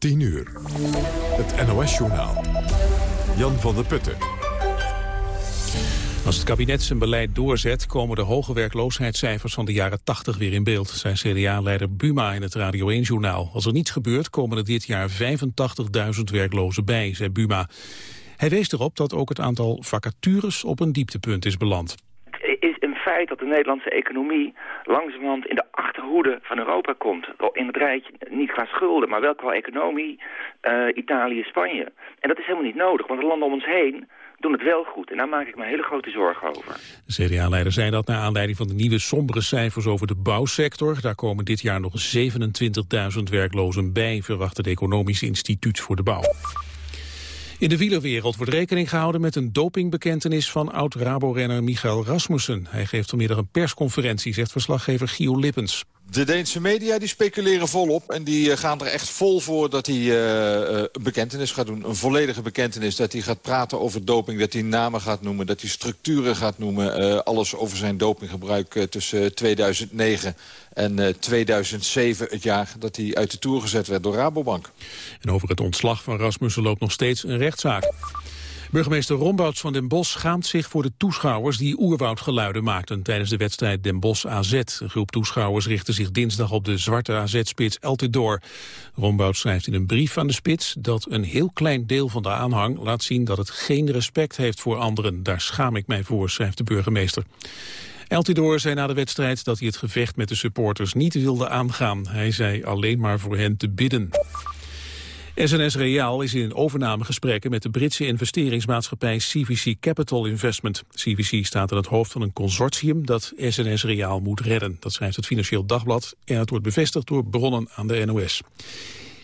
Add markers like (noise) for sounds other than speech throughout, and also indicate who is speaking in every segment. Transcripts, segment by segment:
Speaker 1: 10 uur. Het NOS-journaal. Jan van der Putten.
Speaker 2: Als het kabinet zijn beleid doorzet, komen de hoge werkloosheidscijfers van de jaren 80 weer in beeld, zei CDA-leider Buma in het Radio 1-journaal. Als er niets gebeurt, komen er dit jaar 85.000 werklozen bij, zei Buma. Hij wees erop dat ook het aantal vacatures op een dieptepunt is beland.
Speaker 3: Dat de Nederlandse economie langzamerhand in de achterhoede van Europa komt. In het rijtje, niet qua schulden, maar wel qua economie, uh, Italië, Spanje. En dat is helemaal niet nodig, want de landen om ons heen doen het wel goed. En daar maak ik me hele grote zorgen over.
Speaker 2: De CDA-leider zei dat naar aanleiding van de nieuwe sombere cijfers over de bouwsector. Daar komen dit jaar nog 27.000 werklozen bij, verwacht het Economisch Instituut voor de Bouw. In de wielerwereld wordt rekening gehouden met een dopingbekentenis van oud-Rabo-renner Michael Rasmussen. Hij geeft vanmiddag een persconferentie, zegt verslaggever Gio Lippens.
Speaker 4: De Deense media die speculeren volop en die eh, gaan er echt vol voor dat hij uh, een bekentenis gaat doen. Een volledige bekentenis. Dat hij gaat praten over doping, dat hij namen gaat noemen, dat hij structuren gaat noemen. Alles over zijn dopinggebruik tussen 2009 en 2007, het jaar dat hij uit de Tour gezet werd door Rabobank.
Speaker 2: En over het ontslag van Rasmussen loopt nog steeds een rechtszaak. Burgemeester Rombouts van Den Bosch schaamt zich voor de toeschouwers die oerwoudgeluiden maakten tijdens de wedstrijd Den Bosch AZ. Een groep toeschouwers richtte zich dinsdag op de zwarte AZ-spits Eltidoor. Rombouts schrijft in een brief aan de spits dat een heel klein deel van de aanhang laat zien dat het geen respect heeft voor anderen. Daar schaam ik mij voor, schrijft de burgemeester. Eltidoor zei na de wedstrijd dat hij het gevecht met de supporters niet wilde aangaan. Hij zei alleen maar voor hen te bidden. SNS Reaal is in overnamegesprekken met de Britse investeringsmaatschappij CVC Capital Investment. CVC staat aan het hoofd van een consortium dat SNS Reaal moet redden. Dat schrijft het Financieel Dagblad en het wordt bevestigd door bronnen aan de NOS.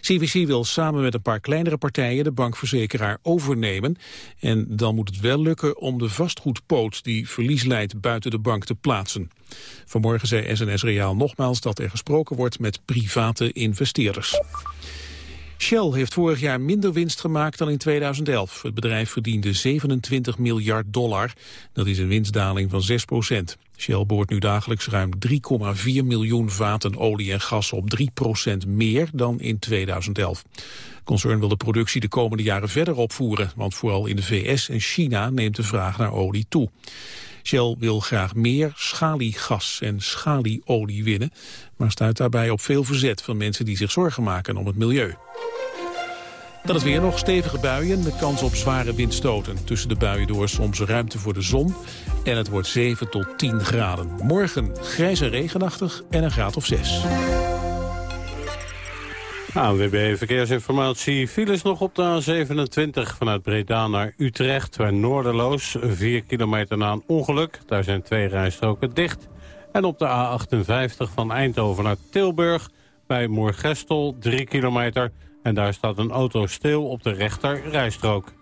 Speaker 2: CVC wil samen met een paar kleinere partijen de bankverzekeraar overnemen. En dan moet het wel lukken om de vastgoedpoot die verlies leidt buiten de bank te plaatsen. Vanmorgen zei SNS Reaal nogmaals dat er gesproken wordt met private investeerders. Shell heeft vorig jaar minder winst gemaakt dan in 2011. Het bedrijf verdiende 27 miljard dollar. Dat is een winstdaling van 6 procent. Shell boort nu dagelijks ruim 3,4 miljoen vaten olie en gas op 3 procent meer dan in 2011. Het concern wil de productie de komende jaren verder opvoeren, want vooral in de VS en China neemt de vraag naar olie toe. Shell wil graag meer schaliegas en schalieolie winnen, maar stuit daarbij op veel verzet van mensen die zich zorgen maken om het milieu. Dan het weer nog stevige buien met kans op zware windstoten. Tussen de buien door soms ruimte voor de zon. En het wordt 7 tot 10 graden. Morgen grijs en regenachtig en een graad of 6.
Speaker 5: ANWB Verkeersinformatie. Files nog op de A27 vanuit Breda naar Utrecht. Bij Noorderloos, 4 kilometer na een ongeluk. Daar zijn twee rijstroken dicht. En op de A58 van Eindhoven naar Tilburg... bij Moergestel, 3 kilometer... En daar staat een auto stil op de rechter rijstrook.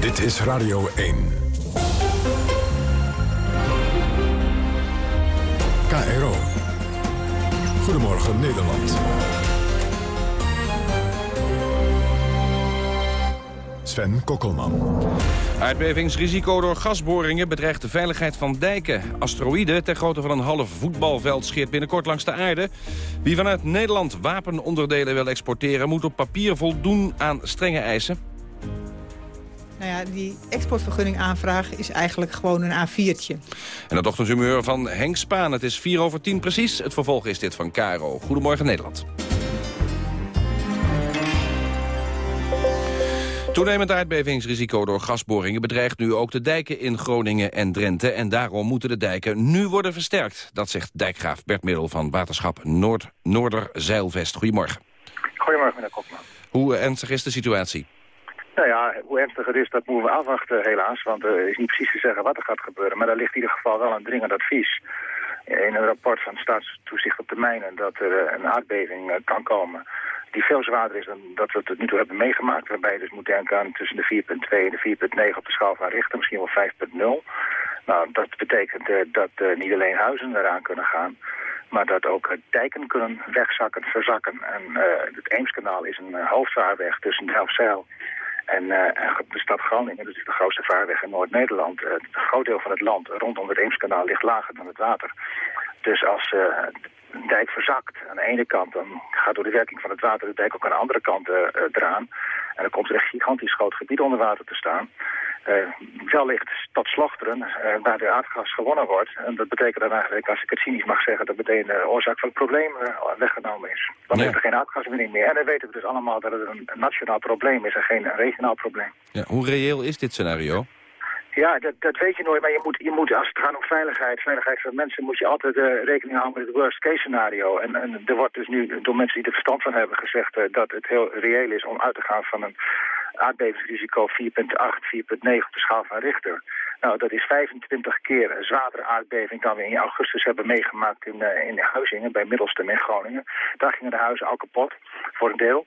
Speaker 1: Dit is Radio 1. KRO. Goedemorgen Nederland. Sven Kokkelman.
Speaker 6: Aardbevingsrisico door gasboringen bedreigt de veiligheid van dijken. Asteroïden ter grootte van een half voetbalveld scheert binnenkort langs de aarde. Wie vanuit Nederland wapenonderdelen wil exporteren... moet op papier voldoen aan strenge eisen.
Speaker 7: Nou ja, die exportvergunning aanvraag is eigenlijk gewoon een A4'tje.
Speaker 6: En het ochtendhumeur van Henk Spaan. Het is 4 over 10 precies. Het vervolg is dit van Caro. Goedemorgen Nederland. Toenemend aardbevingsrisico door gasboringen bedreigt nu ook de dijken in Groningen en Drenthe. En daarom moeten de dijken nu worden versterkt. Dat zegt dijkgraaf Bert Middel van waterschap Noord Noorderzeilvest. Goedemorgen.
Speaker 8: Goedemorgen, meneer Kopman.
Speaker 6: Hoe ernstig is de situatie?
Speaker 8: Nou ja, hoe ernstig het is, dat moeten we afwachten helaas. Want er uh, is niet precies te zeggen wat er gaat gebeuren. Maar daar ligt in ieder geval wel een dringend advies. In een rapport van Staatstoezicht op de mijnen dat er uh, een aardbeving uh, kan komen die veel zwaarder is dan dat we het tot nu toe hebben meegemaakt. Waarbij je dus moet denken aan tussen de 4.2 en de 4.9 op de schaal van Richter, misschien wel 5.0. Nou, dat betekent uh, dat uh, niet alleen huizen eraan kunnen gaan, maar dat ook uh, dijken kunnen wegzakken, verzakken. En het Eemskanaal is een hoofdvaarweg tussen Delfzijl en, en, de stad Groningen, is de grootste vaarweg in Noord-Nederland. een groot deel van het land rondom het Eemskanaal ligt lager dan het water. Dus als uh, een dijk verzakt aan de ene kant, dan gaat door de werking van het water de dijk ook aan de andere kant uh, eraan. En dan komt er een gigantisch groot gebied onder water te staan. Uh, wellicht tot Slochteren, uh, waar de aardgas gewonnen wordt. En dat betekent dan eigenlijk, als ik het cynisch mag zeggen, dat meteen de oorzaak van het probleem uh, weggenomen is. Dan ja. is er geen aardgaswinning meer. En dan weten we dus allemaal dat het een nationaal probleem is en geen regionaal probleem.
Speaker 6: Ja, hoe reëel is dit scenario?
Speaker 8: Ja, dat, dat weet je nooit, maar je moet, je moet, als het gaat om veiligheid, veiligheid van mensen, moet je altijd uh, rekening houden met het worst case scenario. En, en er wordt dus nu door mensen die er verstand van hebben gezegd uh, dat het heel reëel is om uit te gaan van een aardbevingsrisico 4.8, 4.9 op de schaal van Richter. Nou, dat is 25 keer een zwaardere aardbeving dan we in augustus hebben meegemaakt in, uh, in Huizingen, bij Middelstum in Groningen. Daar gingen de huizen al kapot, voor een deel.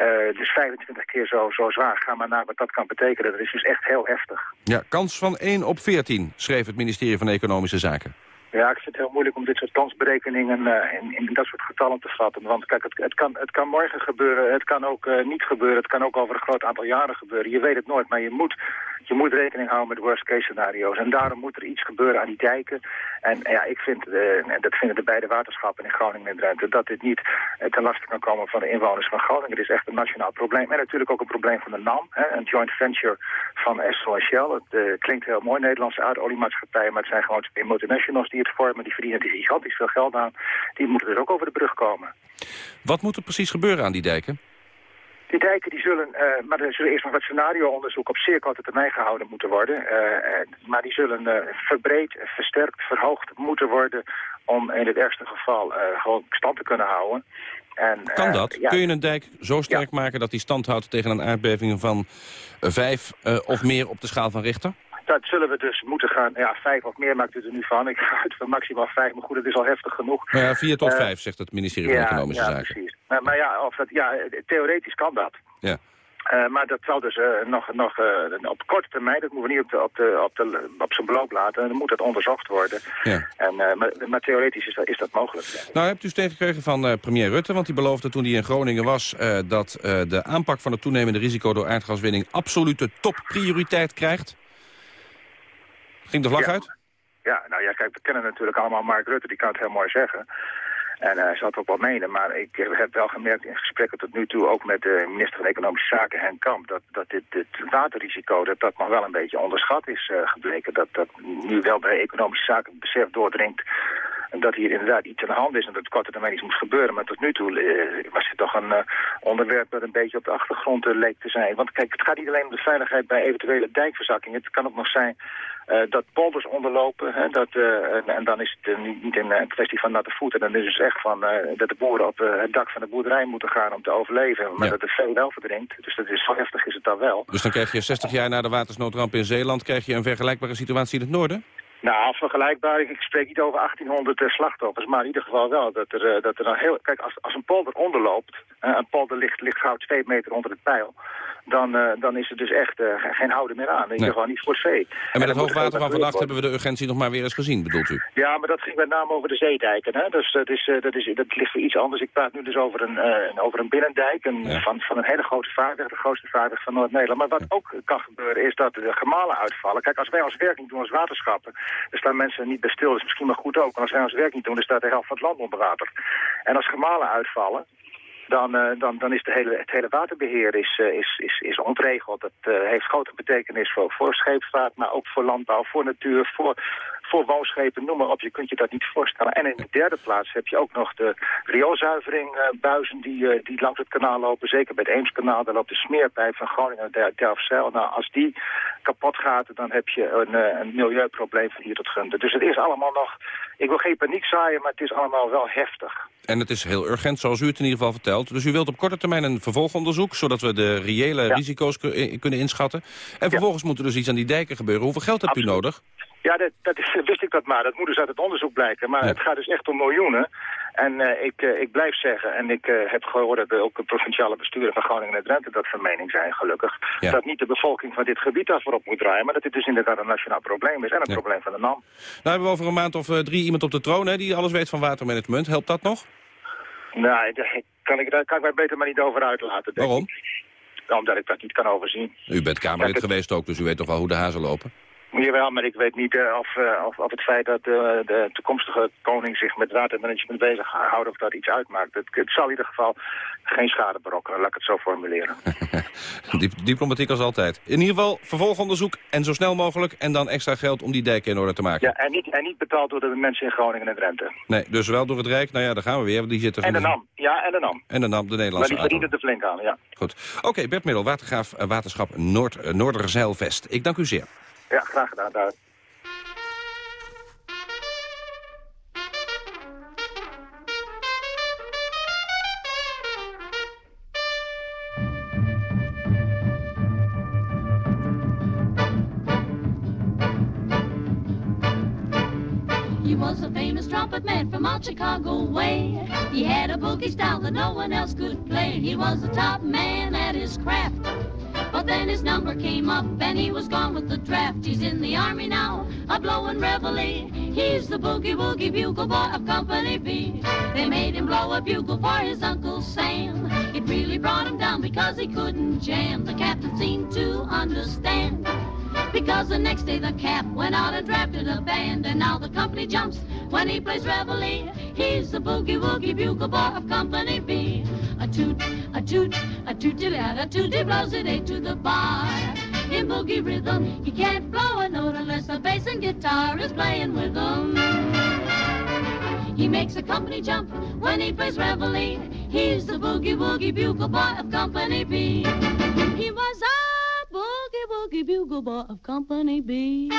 Speaker 8: Uh, dus 25 keer zo, zo zwaar. Ga maar naar wat dat kan betekenen. Dat is dus echt heel heftig.
Speaker 6: Ja, kans van 1 op 14, schreef het ministerie van Economische Zaken.
Speaker 8: Ja, ik vind het heel moeilijk om dit soort kansberekeningen uh, in, in, dat soort getallen te vatten. Want kijk, het, het, kan, het kan morgen gebeuren, het kan ook uh, niet gebeuren, het kan ook over een groot aantal jaren gebeuren. Je weet het nooit, maar je moet, je moet rekening houden met worst case scenario's. En daarom moet er iets gebeuren aan die dijken. En ja, ik vind, uh, en dat vinden de beide waterschappen in Groningen en Drenthe, dat dit niet ten laste kan komen van de inwoners van Groningen. Het is echt een nationaal probleem. En natuurlijk ook een probleem van de NAM, hè, een joint venture van Estel en Shell. Het klinkt heel mooi, Nederlandse aardoliemaatschappijen, maar het zijn gewoon multinationals die vormen. Die verdienen er gigantisch veel geld aan. Die moeten dus ook over de brug komen.
Speaker 6: Wat moet er precies gebeuren aan die dijken?
Speaker 8: Die dijken die zullen, uh, maar er zullen eerst nog wat scenario-onderzoek op zeer korte termijn gehouden moeten worden. Uh, maar die zullen uh, verbreed, versterkt, verhoogd moeten worden om in het ergste geval gewoon stand te kunnen houden.
Speaker 6: En, kan dat? Ja. Kun je een dijk zo sterk ja. maken dat die stand houdt tegen een aardbeving van vijf of meer op de schaal van Richter?
Speaker 8: Dat zullen we dus moeten gaan. Ja, vijf of meer maakt u er nu van. Ik ga uit van maximaal vijf, maar goed, het is al heftig genoeg.
Speaker 6: Nou ja, vier tot uh, vijf, zegt het ministerie van
Speaker 8: ja,
Speaker 6: Economische
Speaker 8: ja,
Speaker 6: Zaken.
Speaker 8: Precies. Maar, maar ja, of dat, ja, theoretisch kan dat.
Speaker 6: Ja.
Speaker 8: Uh, maar dat zal dus uh, nog, nog uh, op korte termijn, dat moeten we niet op, de, op, de, op, de, op zijn beloop laten. Dan moet dat onderzocht worden.
Speaker 6: Ja.
Speaker 8: En, maar, maar, theoretisch is dat, is dat mogelijk.
Speaker 6: Nou, hebt u steun gekregen van premier Rutte, want die beloofde toen hij in Groningen was... dat de aanpak van het toenemende risico door aardgaswinning absolute topprioriteit krijgt. Ging de vlag
Speaker 8: ja.
Speaker 6: uit?
Speaker 8: Ja, nou ja, kijk, we kennen natuurlijk allemaal Mark Rutte, die kan het heel mooi zeggen. En hij uh, zal het ook wel menen, maar ik heb wel gemerkt in gesprekken tot nu toe, ook met de minister van Economische Zaken, Henk Kamp, dat, dat dit, dit waterrisico, dat dat nog wel een beetje onderschat is uh, gebleken. Dat dat nu wel bij Economische Zaken het besef doordringt dat hier inderdaad iets aan de hand is en dat het korte termijn iets moet gebeuren. Maar tot nu toe uh, was het toch een uh, onderwerp dat een beetje op de achtergrond uh, leek te zijn. Want kijk, het gaat niet alleen om de veiligheid bij eventuele dijkverzakkingen. Het kan ook nog zijn uh, dat polders onderlopen. Hè, dat, uh, en, en, dan is het uh, niet, niet een, kwestie van natte voeten. Dan is het dus echt van dat de boeren op het dak van de boerderij moeten gaan om te overleven. Maar
Speaker 6: Ja.
Speaker 8: dat het veel wel verdrinkt. Dus dat is, zo heftig is het dan wel.
Speaker 6: Dus dan krijg je 60 jaar na de watersnoodramp in Zeeland... krijg je een vergelijkbare situatie in het noorden?
Speaker 8: Nou, vergelijkbaar. Ik spreek niet over 1800 uh, slachtoffers, maar in ieder geval wel dat er, uh, dat er dan heel... Kijk, als, als een polder onderloopt, uh, een polder ligt, ligt gauw twee meter onder het pijl, dan, uh, dan is er dus echt uh, geen houden meer aan. In ieder geval niet voor het vee.
Speaker 6: En met het hoogwater van vannacht hebben we de urgentie nog maar weer eens gezien, bedoelt u?
Speaker 8: Ja, maar dat ging met name over de zeedijken. Hè? Dus dat, is, uh, dat, is, dat ligt voor iets anders. Ik praat nu dus over een, over een binnendijk een,
Speaker 6: Ja.
Speaker 8: van, van een hele grote vaarweg, de grootste vaarweg van Noord-Nederland. Maar wat ook kan gebeuren is dat de gemalen uitvallen. Kijk, als wij ons werk niet doen als waterschappen, dan staan mensen niet bij stil. Is misschien maar goed ook. Maar als wij ons werk niet doen, dan staat de helft van het land onder water. En als gemalen uitvallen, dan, uh, dan, dan is de hele, het hele waterbeheer is, uh, is, is, is ontregeld. Dat uh, heeft grote betekenis voor, voor scheepvaart, maar ook voor landbouw, voor natuur, voor, voor woonschepen, noem maar op. Je kunt je dat niet voorstellen. En in de derde plaats heb je ook nog de rioolzuiveringbuizen die, die langs het kanaal lopen. Zeker bij het Eemskanaal, daar loopt de smeerpijp van Groningen naar Delfzijl. Nou, als die kapot gaat, dan heb je een, een milieuprobleem van hier tot Gunten. Dus het is allemaal nog... Ik wil geen paniek zaaien, maar het is allemaal wel heftig.
Speaker 6: En het is heel urgent, zoals u het in ieder geval vertelt. Dus u wilt op korte termijn een vervolgonderzoek... zodat we de reële
Speaker 8: Ja.
Speaker 6: risico's ku- eh, kunnen inschatten. En vervolgens moet er dus iets aan die dijken gebeuren. Hoeveel geld hebt u nodig?
Speaker 8: Ja, dat, dat is, (laughs) wist ik dat maar. Dat moet dus uit het onderzoek blijken. Maar
Speaker 6: Ja.
Speaker 8: het gaat dus echt om miljoenen. En eh, ik, eh, ik blijf zeggen, en ik eh, heb gehoord dat ook de provinciale besturen van Groningen en Drenthe dat van mening zijn, gelukkig.
Speaker 6: Ja.
Speaker 8: Dat niet de bevolking van dit gebied daarvoor op moet draaien, maar dat dit dus inderdaad een nationaal probleem is en een
Speaker 6: Ja.
Speaker 8: probleem van de NAM.
Speaker 6: Nou hebben we over een maand of drie iemand op de troon... Hè, die alles weet van watermanagement. Helpt dat nog?
Speaker 8: Nou, daar kan ik, daar kan ik mij beter maar niet over uitlaten. denk
Speaker 6: Waarom?
Speaker 8: ik. Omdat ik dat niet kan overzien.
Speaker 6: U bent Kamerlid geweest ook, dus u weet toch wel hoe de hazen lopen?
Speaker 8: Jawel, maar ik weet niet uh, of, uh, of, of, het feit dat uh, de toekomstige koning zich met watermanagement bezighoudt... of dat iets uitmaakt. Het, het, zal in ieder geval geen schade berokkenen, laat ik het zo formuleren. (laughs)
Speaker 6: diplomatiek als altijd. In ieder geval vervolgonderzoek en zo snel mogelijk... en dan extra geld om die dijken in orde te maken.
Speaker 8: Ja, en niet, en niet betaald door de mensen in Groningen en Drenthe.
Speaker 6: Nee, dus wel door het Rijk. Nou ja, daar gaan we weer. Die zitten
Speaker 8: en de NAM. Ja, en de NAM.
Speaker 6: En de NAM, de Nederlandse
Speaker 8: Maar die verdienen er flink aan, ja.
Speaker 6: Goed. Oké, Bert Middel, Watergraaf, Waterschap Noord, Noorderzeilvest. Ik dank u zeer.
Speaker 8: Ja, graag gedaan.
Speaker 9: Was a famous trumpet man from out Chicago way. He had a boogie style that no one else could play. He was the top man at his craft. But then his number came up and he was gone with the draft. He's in the army now, a blowing reveille. He's the boogie woogie bugle boy of Company B. They made him blow a bugle for his Uncle Sam. It really brought him down because he couldn't jam. The captain seemed to understand. Because the next day the cap went out and drafted a band, and now the company jumps when he plays reveille. He's the boogie woogie bugle boy of Company B. A toot, a toot, a toot, a toot, he blows it eight to the bar. In boogie rhythm, he can't blow a note unless the bass and guitar is playing with him. He makes a company jump when he plays reveille. He's the boogie woogie bugle boy of Company B. He was a boogie woogie bugle boy of Company B.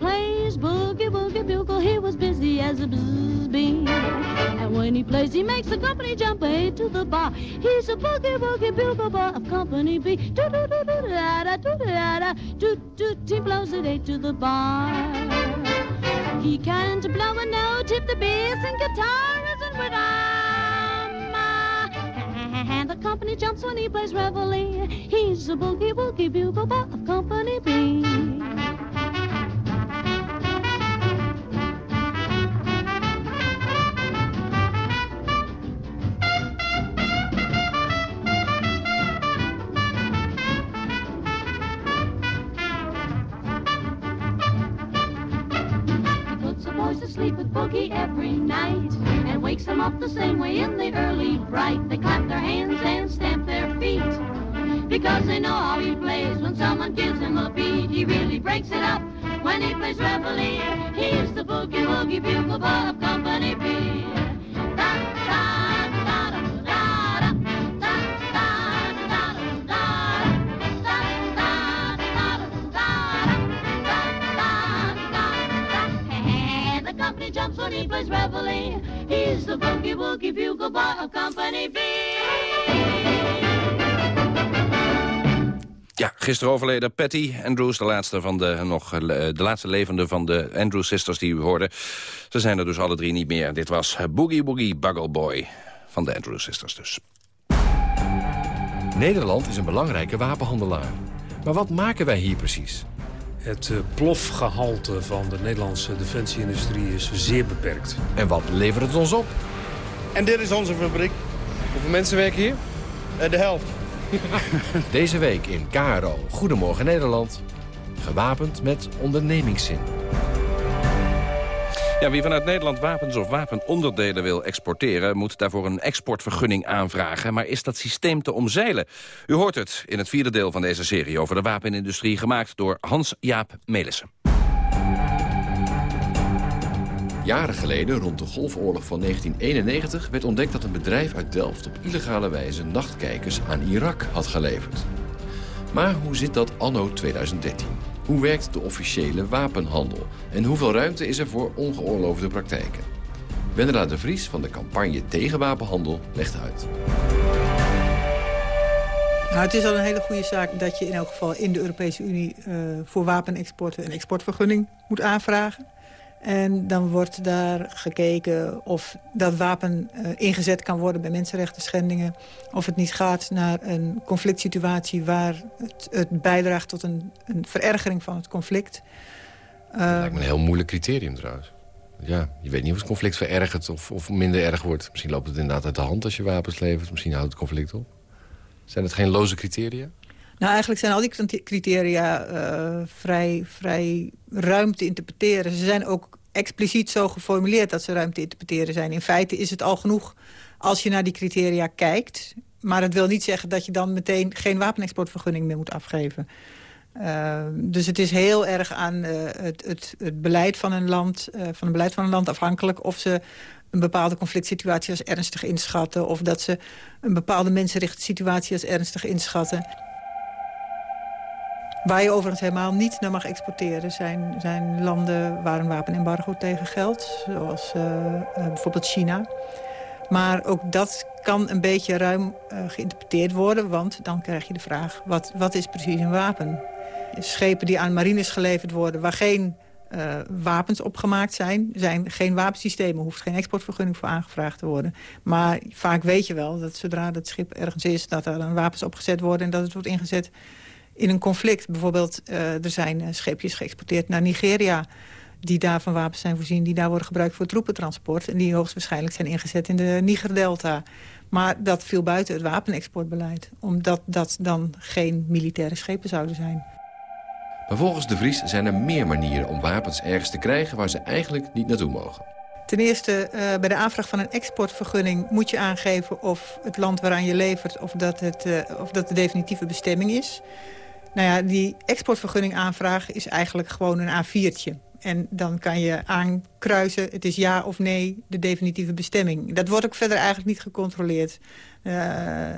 Speaker 9: Plays boogie woogie bugle, he was busy as a buzz bee. And when he plays, he makes the company jump A to the bar. He's a boogie woogie bugle boy of Company B. Do do do do da da do da da do do. He blows it A to the bar. He can't blow a note if the bass and guitar isn't with. And the company jumps when he plays reveille. He's a boogie woogie bugle boy of Company B. sleep with Boogie every night and wakes them up the same way in the early bright. They clap their hands and stamp their feet because they know how he plays. When someone gives him a beat, he really breaks it up. When he plays reveille, he's the boogie woogie bugle of Company B. plays reveille. He's the boogie woogie bugle boy of Company B.
Speaker 6: Ja, gisteren overleden Patty Andrews, de laatste, van de, nog, de laatste levende van de Andrews Sisters die u hoorde. Ze zijn er dus alle drie niet meer. Dit was Boogie Boogie Buggle Boy van de Andrews Sisters dus.
Speaker 10: Nederland is een belangrijke wapenhandelaar. Maar wat maken wij hier precies?
Speaker 11: Het plofgehalte van de Nederlandse defensieindustrie is zeer beperkt.
Speaker 10: En wat levert het ons op?
Speaker 12: En dit is onze fabriek. Hoeveel mensen werken hier? de helft. (laughs)
Speaker 10: Deze week in KRO Goedemorgen Nederland. Gewapend met ondernemingszin.
Speaker 6: Ja, wie vanuit Nederland wapens of wapenonderdelen wil exporteren... moet daarvoor een exportvergunning aanvragen. Maar is dat systeem te omzeilen? U hoort het in het vierde deel van deze serie over de wapenindustrie... gemaakt door Hans-Jaap Melissen.
Speaker 10: Jaren geleden, rond de Golfoorlog van 1991... werd ontdekt dat een bedrijf uit Delft op illegale wijze nachtkijkers aan Irak had geleverd. Maar hoe zit dat anno 2013? Hoe werkt de officiële wapenhandel? En hoeveel ruimte is er voor ongeoorloofde praktijken? Wendela de Vries van de campagne tegen wapenhandel legt uit.
Speaker 7: Nou, het is al een hele goede zaak dat je in elk geval in de Europese Unie... Uh, voor wapenexporten een exportvergunning moet aanvragen. En dan wordt daar gekeken of dat wapen uh, ingezet kan worden bij mensenrechten schendingen. Of het niet gaat naar een conflict situatie waar het, het bijdraagt tot een, een, verergering van het conflict.
Speaker 10: Dat lijkt me een heel moeilijk criterium trouwens. Ja, je weet niet of het conflict verergert of, of minder erg wordt. Misschien loopt het inderdaad uit de hand als je wapens levert. Misschien houdt het conflict op. Zijn het geen loze criteria?
Speaker 7: Nou, eigenlijk zijn al die criteria uh, vrij, vrij ruim te interpreteren. Ze zijn ook expliciet zo geformuleerd dat ze ruim te interpreteren zijn. In feite is het al genoeg als je naar die criteria kijkt. Maar het wil niet zeggen dat je dan meteen geen wapenexportvergunning meer moet afgeven. Uh, dus het is heel erg aan uh, het, het, beleid van een land, uh, van het beleid van een land afhankelijk of ze een bepaalde conflict situatie als ernstig inschatten... of dat ze een bepaalde mensenrechten situatie als ernstig inschatten. Waar je overigens helemaal niet naar mag exporteren... zijn, zijn landen waar een wapenembargo tegen geldt. Zoals uh, uh, bijvoorbeeld China. Maar ook dat kan een beetje ruim uh, geïnterpreteerd worden... want dan krijg je de vraag, wat, wat is precies een wapen? Schepen die aan marines geleverd worden... waar geen wapens opgemaakt zijn. Zijn geen wapensystemen, hoeft geen exportvergunning voor aangevraagd te worden. Maar vaak weet je wel dat zodra het schip ergens is... dat er dan wapens opgezet worden en dat het wordt ingezet in een conflict. Bijvoorbeeld, uh, er zijn uh, scheepjes geëxporteerd naar Nigeria die daar van wapens zijn voorzien... die daar worden gebruikt voor troepentransport... en die hoogstwaarschijnlijk zijn ingezet in de Niger-delta. Maar dat viel buiten het wapenexportbeleid. Omdat dat dan geen militaire schepen zouden zijn.
Speaker 10: Maar volgens de Vries zijn er meer manieren om wapens ergens te krijgen... waar ze eigenlijk niet naartoe mogen.
Speaker 7: Ten eerste, uh, bij de aanvraag van een exportvergunning moet je aangeven... of het land waaraan je levert, of dat, het, of dat de definitieve bestemming is. Nou ja, die exportvergunning aanvraag is eigenlijk gewoon een A4'tje. En dan kan je aankruisen, het is ja of nee, de definitieve bestemming. Dat wordt ook verder eigenlijk niet gecontroleerd. Uh,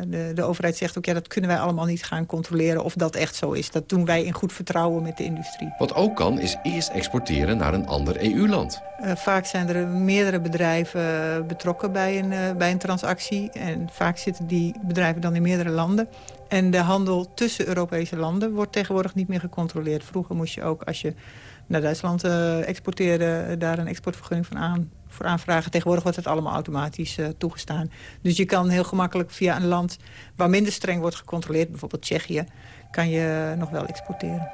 Speaker 7: de, de overheid zegt ook, ja, dat kunnen wij allemaal niet gaan controleren of dat echt zo is. Dat doen wij in goed vertrouwen met de industrie.
Speaker 10: Wat ook kan, is eerst exporteren naar een ander EU-land.
Speaker 7: Uh, vaak zijn er meerdere bedrijven betrokken bij een, uh, bij een transactie. En vaak zitten die bedrijven dan in meerdere landen. En de handel tussen Europese landen wordt tegenwoordig niet meer gecontroleerd. Vroeger moest je ook, als je naar Duitsland uh, exporteerde, daar een exportvergunning van aan, voor aanvragen. Tegenwoordig wordt het allemaal automatisch uh, toegestaan. Dus je kan heel gemakkelijk via een land waar minder streng wordt gecontroleerd, bijvoorbeeld Tsjechië, kan je nog wel exporteren.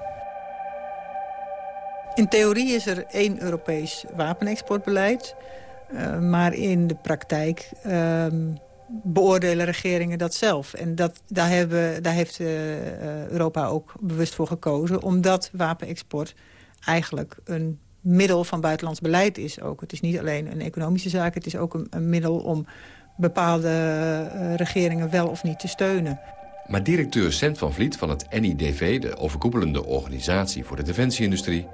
Speaker 7: In theorie is er één Europees wapenexportbeleid. Maar in de praktijk uh, beoordelen regeringen dat zelf. En dat, daar, hebben, daar heeft Europa ook bewust voor gekozen... omdat wapenexport eigenlijk een middel van buitenlands beleid is ook. Het is niet alleen een economische zaak, het is ook een, een middel om bepaalde uh, regeringen wel of niet te steunen.
Speaker 10: Maar directeur Sent van Vliet van het NIDV, de overkoepelende organisatie voor de defensieindustrie,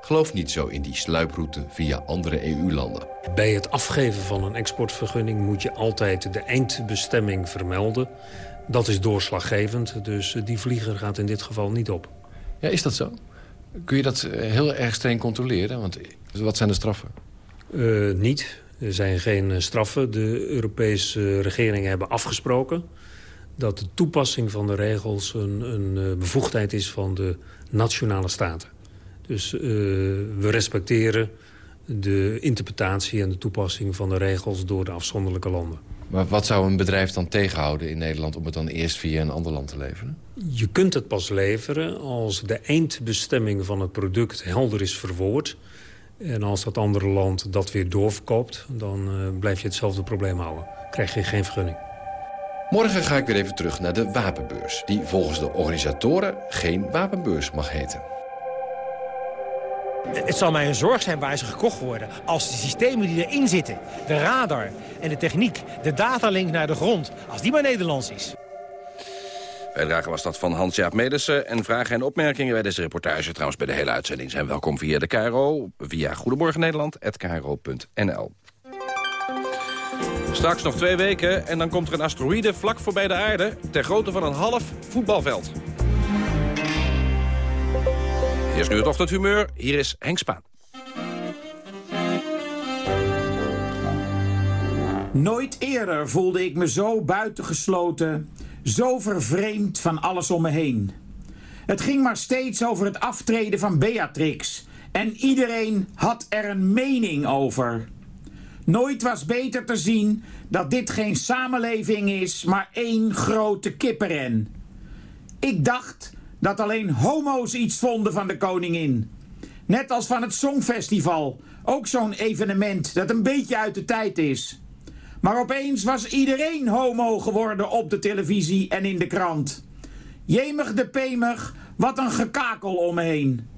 Speaker 10: gelooft niet zo in die sluiproute via andere EU-landen.
Speaker 11: Bij het afgeven van een exportvergunning moet je altijd de eindbestemming vermelden. Dat is doorslaggevend, dus die vlieger gaat in dit geval niet op.
Speaker 10: Ja, is dat zo? Kun je dat heel erg streng controleren? Want wat zijn de straffen?
Speaker 11: Uh, niet. Er zijn geen straffen. De Europese regeringen hebben afgesproken... dat de toepassing van de regels een, een bevoegdheid is van de nationale staten. Dus we respecteren de interpretatie en de toepassing van de regels door de afzonderlijke landen.
Speaker 10: Maar wat zou een bedrijf dan tegenhouden in Nederland... om het dan eerst via een ander land te leveren?
Speaker 11: Je kunt het pas leveren als de eindbestemming van het product helder is verwoord. En als dat andere land dat weer doorverkoopt... dan uh, blijf je hetzelfde probleem houden. Krijg je geen vergunning.
Speaker 10: Morgen ga ik weer even terug naar de wapenbeurs... die volgens de organisatoren geen wapenbeurs mag heten.
Speaker 13: Het zal mij een zorg zijn waar ze gekocht worden. Als de systemen die erin zitten, de radar en de techniek... de datalink naar de grond, als die maar Nederlands is.
Speaker 6: Bijdrage was dat van Hans-Jaap Medersen. En vragen en opmerkingen bij deze reportage... trouwens bij de hele uitzending zijn welkom via de KRO... via Goedemorgen Nederland@kro.nl. Straks nog twee weken en dan komt er een asteroïde vlak voorbij de aarde... ter grootte van een half voetbalveld. Eerst nu het ochtendhumeur. Hier is Henk Spaan.
Speaker 14: Nooit eerder voelde ik me zo buitengesloten, zo vervreemd van alles om me heen. Het ging maar steeds over het aftreden van Beatrix. En iedereen had er een mening over. Nooit was beter te zien dat dit geen samenleving is, maar één grote kippenren. Ik dacht dat alleen homo's iets vonden van de koningin. Net als van het Songfestival. Ook zo'n evenement dat een beetje uit de tijd is. Maar opeens was iedereen homo geworden op de televisie en in de krant. Jemig de pemig, wat een gekakel om me heen.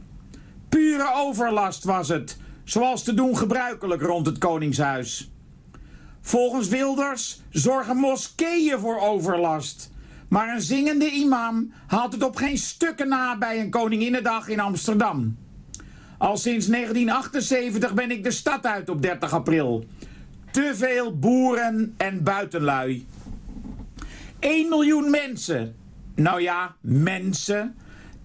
Speaker 14: Pure overlast was het, zoals te doen gebruikelijk rond het Koningshuis. Volgens Wilders zorgen moskeeën voor overlast. Maar een zingende imam haalt het op geen stukken na bij een Koninginnedag in Amsterdam. Al sinds 1978 ben ik de stad uit op 30 april. Te veel boeren en buitenlui. 1 miljoen mensen, nou ja, mensen,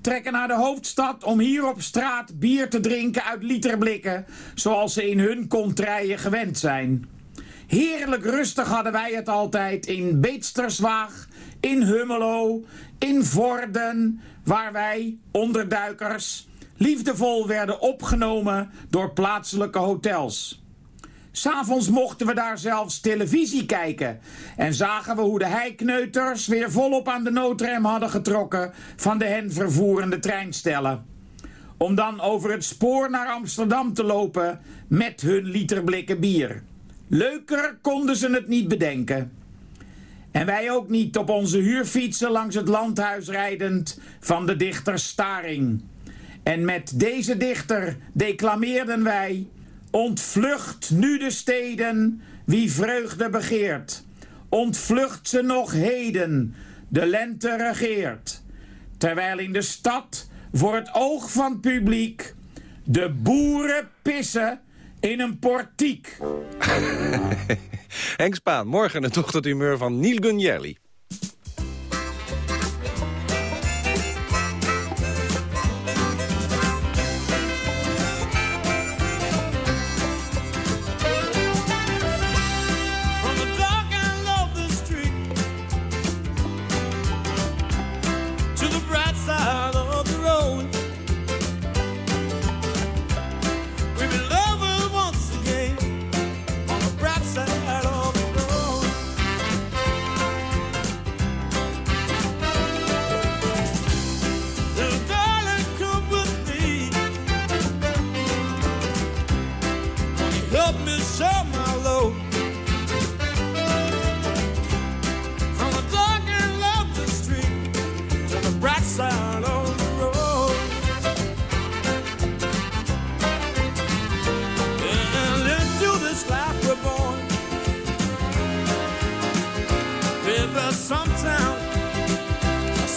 Speaker 14: trekken naar de hoofdstad om hier op straat bier te drinken uit literblikken, zoals ze in hun contraien gewend zijn. Heerlijk rustig hadden wij het altijd in Beetsterswaag, in Hummelo, in Vorden, waar wij, onderduikers, liefdevol werden opgenomen door plaatselijke hotels. S'avonds mochten we daar zelfs televisie kijken en zagen we hoe de heikneuters weer volop aan de noodrem hadden getrokken van de hen vervoerende treinstellen. Om dan over het spoor naar Amsterdam te lopen met hun liter blikken bier. Leuker konden ze het niet bedenken. En wij ook niet op onze huurfietsen langs het landhuis rijdend van de dichter Staring. En met deze dichter declameerden wij... Ontvlucht nu de steden wie vreugde begeert. Ontvlucht ze nog heden, de lente regeert. Terwijl in de stad voor het oog van het publiek... de boeren pissen in een portiek. (laughs)
Speaker 6: Henk Spaan, morgen het ochtendhumeur van Neil Gunjerli.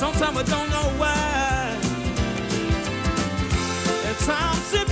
Speaker 15: Sometimes I don't know why. At times it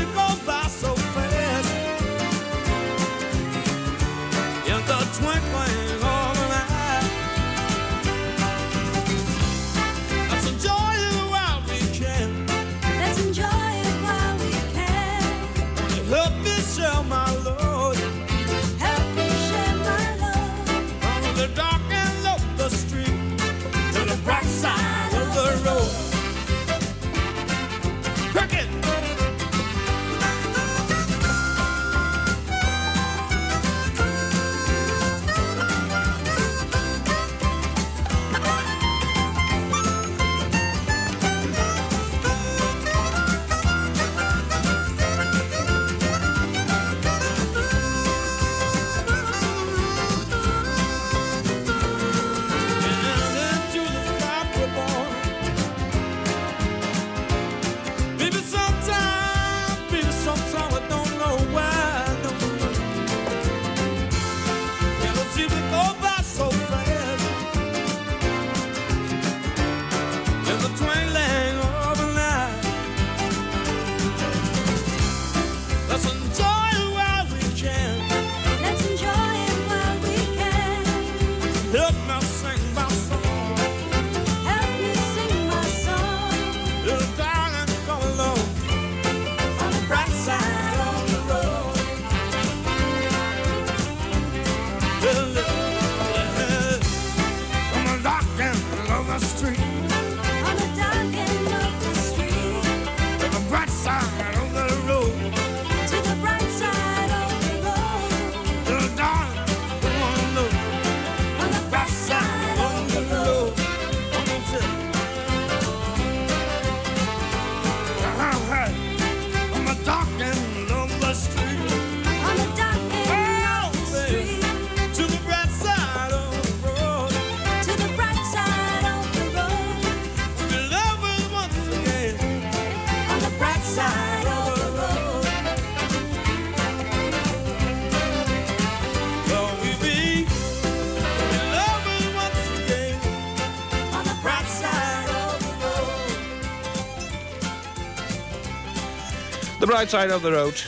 Speaker 15: Bright of the Road.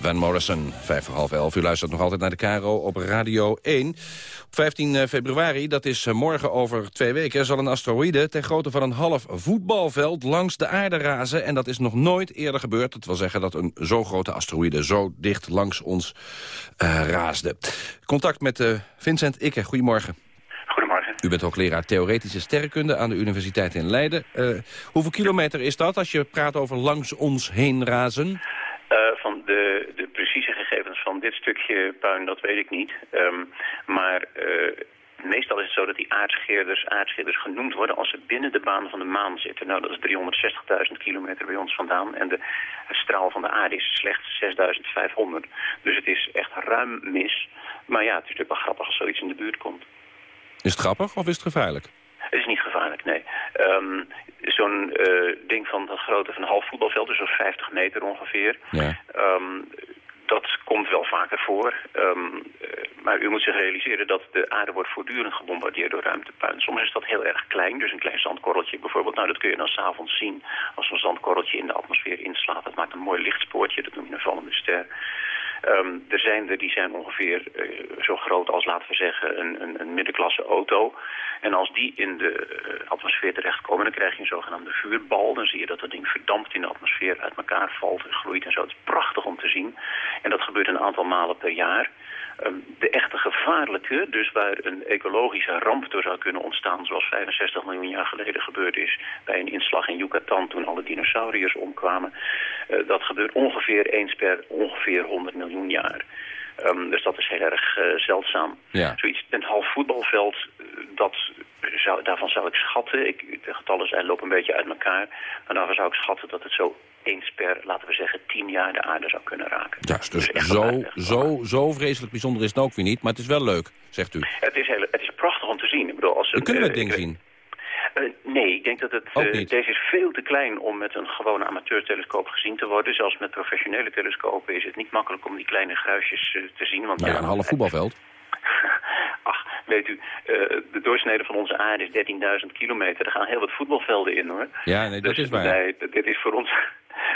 Speaker 6: Van Morrison, vijf voor half elf. U luistert nog altijd naar de KRO op Radio 1. Op 15 februari, dat is eh, morgen over twee weken... zal een asteroïde ter grootte van een half voetbalveld langs de aarde razen. En dat is nog nooit eerder gebeurd. Dat wil zeggen dat een zo grote asteroïde zo dicht langs ons uh, raasde. Contact met Vincent Ikke, goedemorgen. U bent hoogleraar Theoretische Sterrenkunde aan de Universiteit in Leiden. Uh, hoeveel kilometer is dat als je praat over langs ons heen razen?
Speaker 16: Uh, van de, de precieze gegevens van dit stukje puin, dat weet ik niet. Um, maar uh, meestal is het zo dat die aardscheerders, aardscheerders genoemd worden als ze binnen de baan van de maan zitten. Nou, dat is 360.000 kilometer bij ons vandaan. En de straal van de aarde is slechts 6.500. Dus het is echt ruim mis. Maar ja, het is natuurlijk wel grappig als zoiets in de buurt komt.
Speaker 6: Is het grappig of is het gevaarlijk?
Speaker 16: Het is niet gevaarlijk, nee. Um, Zo'n uh, ding van de grootte van een half voetbalveld, dus zo'n 50 meter ongeveer.
Speaker 6: Ja.
Speaker 16: Um, dat komt wel vaker voor. Um, uh, maar u moet zich realiseren dat de aarde wordt voortdurend gebombardeerd door ruimtepuin. Soms is dat heel erg klein, dus een klein zandkorreltje bijvoorbeeld. Nou, dat kun je dan s'avonds zien als een zandkorreltje in de atmosfeer inslaat. Dat maakt een mooi lichtspoortje, dat noem je een vallende ster. Um, er zijn er die zijn ongeveer uh, zo groot als, laten we zeggen, een, een, een middenklasse auto. En als die in de uh, atmosfeer terechtkomen, dan krijg je een zogenaamde vuurbal. Dan zie je dat dat ding verdampt in de atmosfeer, uit elkaar valt en groeit en zo. Het is prachtig om te zien. En dat gebeurt een aantal malen per jaar. Um, de echte gevaarlijke, dus waar een ecologische ramp door zou kunnen ontstaan... zoals 65 miljoen jaar geleden gebeurd is bij een inslag in Yucatan... toen alle dinosauriërs omkwamen. Uh, dat gebeurt ongeveer eens per ongeveer 100 miljoen jaar. Um, dus dat is heel erg uh, zeldzaam.
Speaker 6: Ja.
Speaker 16: Zoiets, een half voetbalveld, dat zou, daarvan zou ik schatten... Ik, de getallen zijn, lopen een beetje uit elkaar... maar daarvan zou ik schatten dat het zo eens per, laten we zeggen, tien jaar de aarde zou kunnen raken.
Speaker 6: Juist, dus, dus zo, zo, zo vreselijk bijzonder is het ook weer niet, maar het is wel leuk, zegt u.
Speaker 16: Het is, heel, het is prachtig om te zien. Ik bedoel, als
Speaker 6: we kunnen we het ding zien?
Speaker 16: Uh, nee, ik denk dat het, uh, deze is veel te klein om met een gewone amateurtelescoop gezien te worden. Zelfs met professionele telescopen is het niet makkelijk om die kleine gruisjes uh, te zien. Want
Speaker 6: nou ja, een half voetbalveld. (laughs)
Speaker 16: Ach, weet u, de doorsnede van onze aarde is 13.000 kilometer. Er gaan heel wat voetbalvelden in, hoor.
Speaker 6: Ja, nee, dat
Speaker 16: dus,
Speaker 6: is waar.
Speaker 16: Nee, dit is voor ons...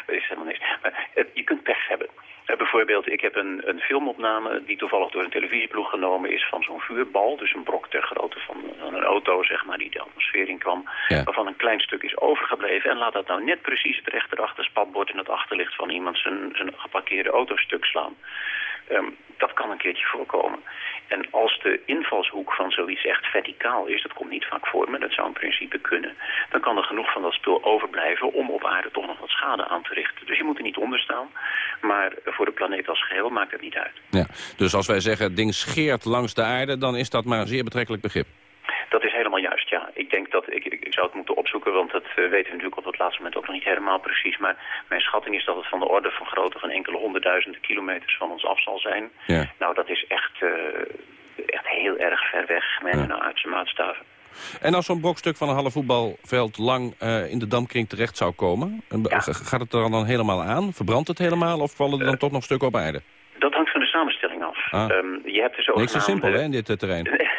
Speaker 16: dat (laughs) is helemaal niks. Maar het, je kunt pech hebben. Uh, bijvoorbeeld, ik heb een, een filmopname die toevallig door een televisieploeg genomen is van zo'n vuurbal. Dus een brok ter grootte van, van, een auto, zeg maar, die de atmosfeer in kwam.
Speaker 6: Ja.
Speaker 16: Waarvan een klein stuk is overgebleven. En laat dat nou net precies het rechterachter spatbord in het achterlicht van iemand zijn, zijn geparkeerde auto stuk slaan. Um, dat kan een keertje voorkomen. En als de invalshoek van zoiets echt verticaal is, dat komt niet vaak voor, maar dat zou in principe kunnen, dan kan er genoeg van dat spul overblijven om op aarde toch nog wat schade aan te richten. Dus je moet er niet onder staan, maar voor de planeet als geheel maakt het niet uit.
Speaker 6: Ja, dus als wij zeggen het ding scheert langs de aarde, dan is dat maar een zeer betrekkelijk begrip.
Speaker 16: Dat is helemaal juist, ja. Ik denk dat, ik, ik, ik zou het moeten opzoeken, want dat uh, weten we natuurlijk op het laatste moment ook nog niet helemaal precies. Maar mijn schatting is dat het van de orde van grootte van enkele honderdduizenden kilometers van ons af zal zijn.
Speaker 6: Ja.
Speaker 16: Nou, dat is echt, uh, echt heel erg ver weg met ja. aardse maatstaven.
Speaker 6: En als zo'n brokstuk van een half voetbalveld lang uh, in de dampkring terecht zou komen,
Speaker 16: ja.
Speaker 6: gaat het er dan helemaal aan? Verbrandt het helemaal of vallen er dan toch nog stukken op aarde?
Speaker 16: Dat hangt van de samenstelling af.
Speaker 6: Ah.
Speaker 16: Um, je hebt de zogenaamde...
Speaker 6: Niks zo simpel hè, in dit terrein. (laughs)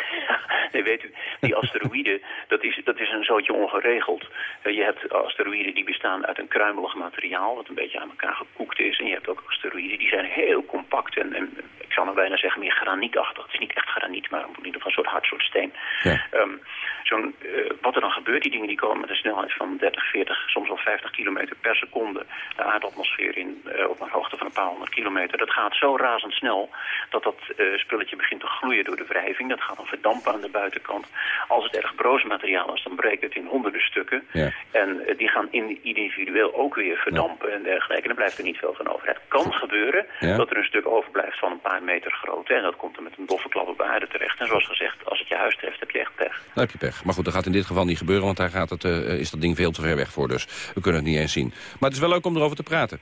Speaker 16: Nee, weet u, die asteroïden, dat is, dat is een zootje ongeregeld. Uh, je hebt asteroïden die bestaan uit een kruimelig materiaal, wat een beetje aan elkaar gekoekt is. En je hebt ook asteroïden die zijn heel compact en, en ik zou maar bijna zeggen meer granietachtig. Het is niet echt graniet, maar in ieder geval een soort hard soort steen.
Speaker 6: Ja.
Speaker 16: Um, zo'n, uh, wat er dan gebeurt, die dingen die komen met een snelheid van 30, 40, soms wel 50 kilometer per seconde. De aardatmosfeer in, uh, op een hoogte van een paar honderd kilometer. Dat gaat zo razendsnel dat dat uh, spulletje begint te gloeien door de wrijving. Dat gaat dan verdampen aan de buitenkant. Als het erg broos materiaal is, dan breekt het in honderden stukken.
Speaker 6: Ja.
Speaker 16: En die gaan individueel ook weer verdampen ja. en dergelijke. En dan blijft er niet veel van over. Het kan gebeuren
Speaker 6: ja.
Speaker 16: dat er een stuk overblijft van een paar meter grootte. En dat komt er met een doffe klap op aarde terecht. En zoals gezegd, als het je huis treft, heb je echt pech.
Speaker 6: Dan heb je pech. Maar goed, dat gaat in dit geval niet gebeuren, want daar gaat het, uh, is dat ding veel te ver weg voor. Dus we kunnen het niet eens zien. Maar het is wel leuk om erover te praten.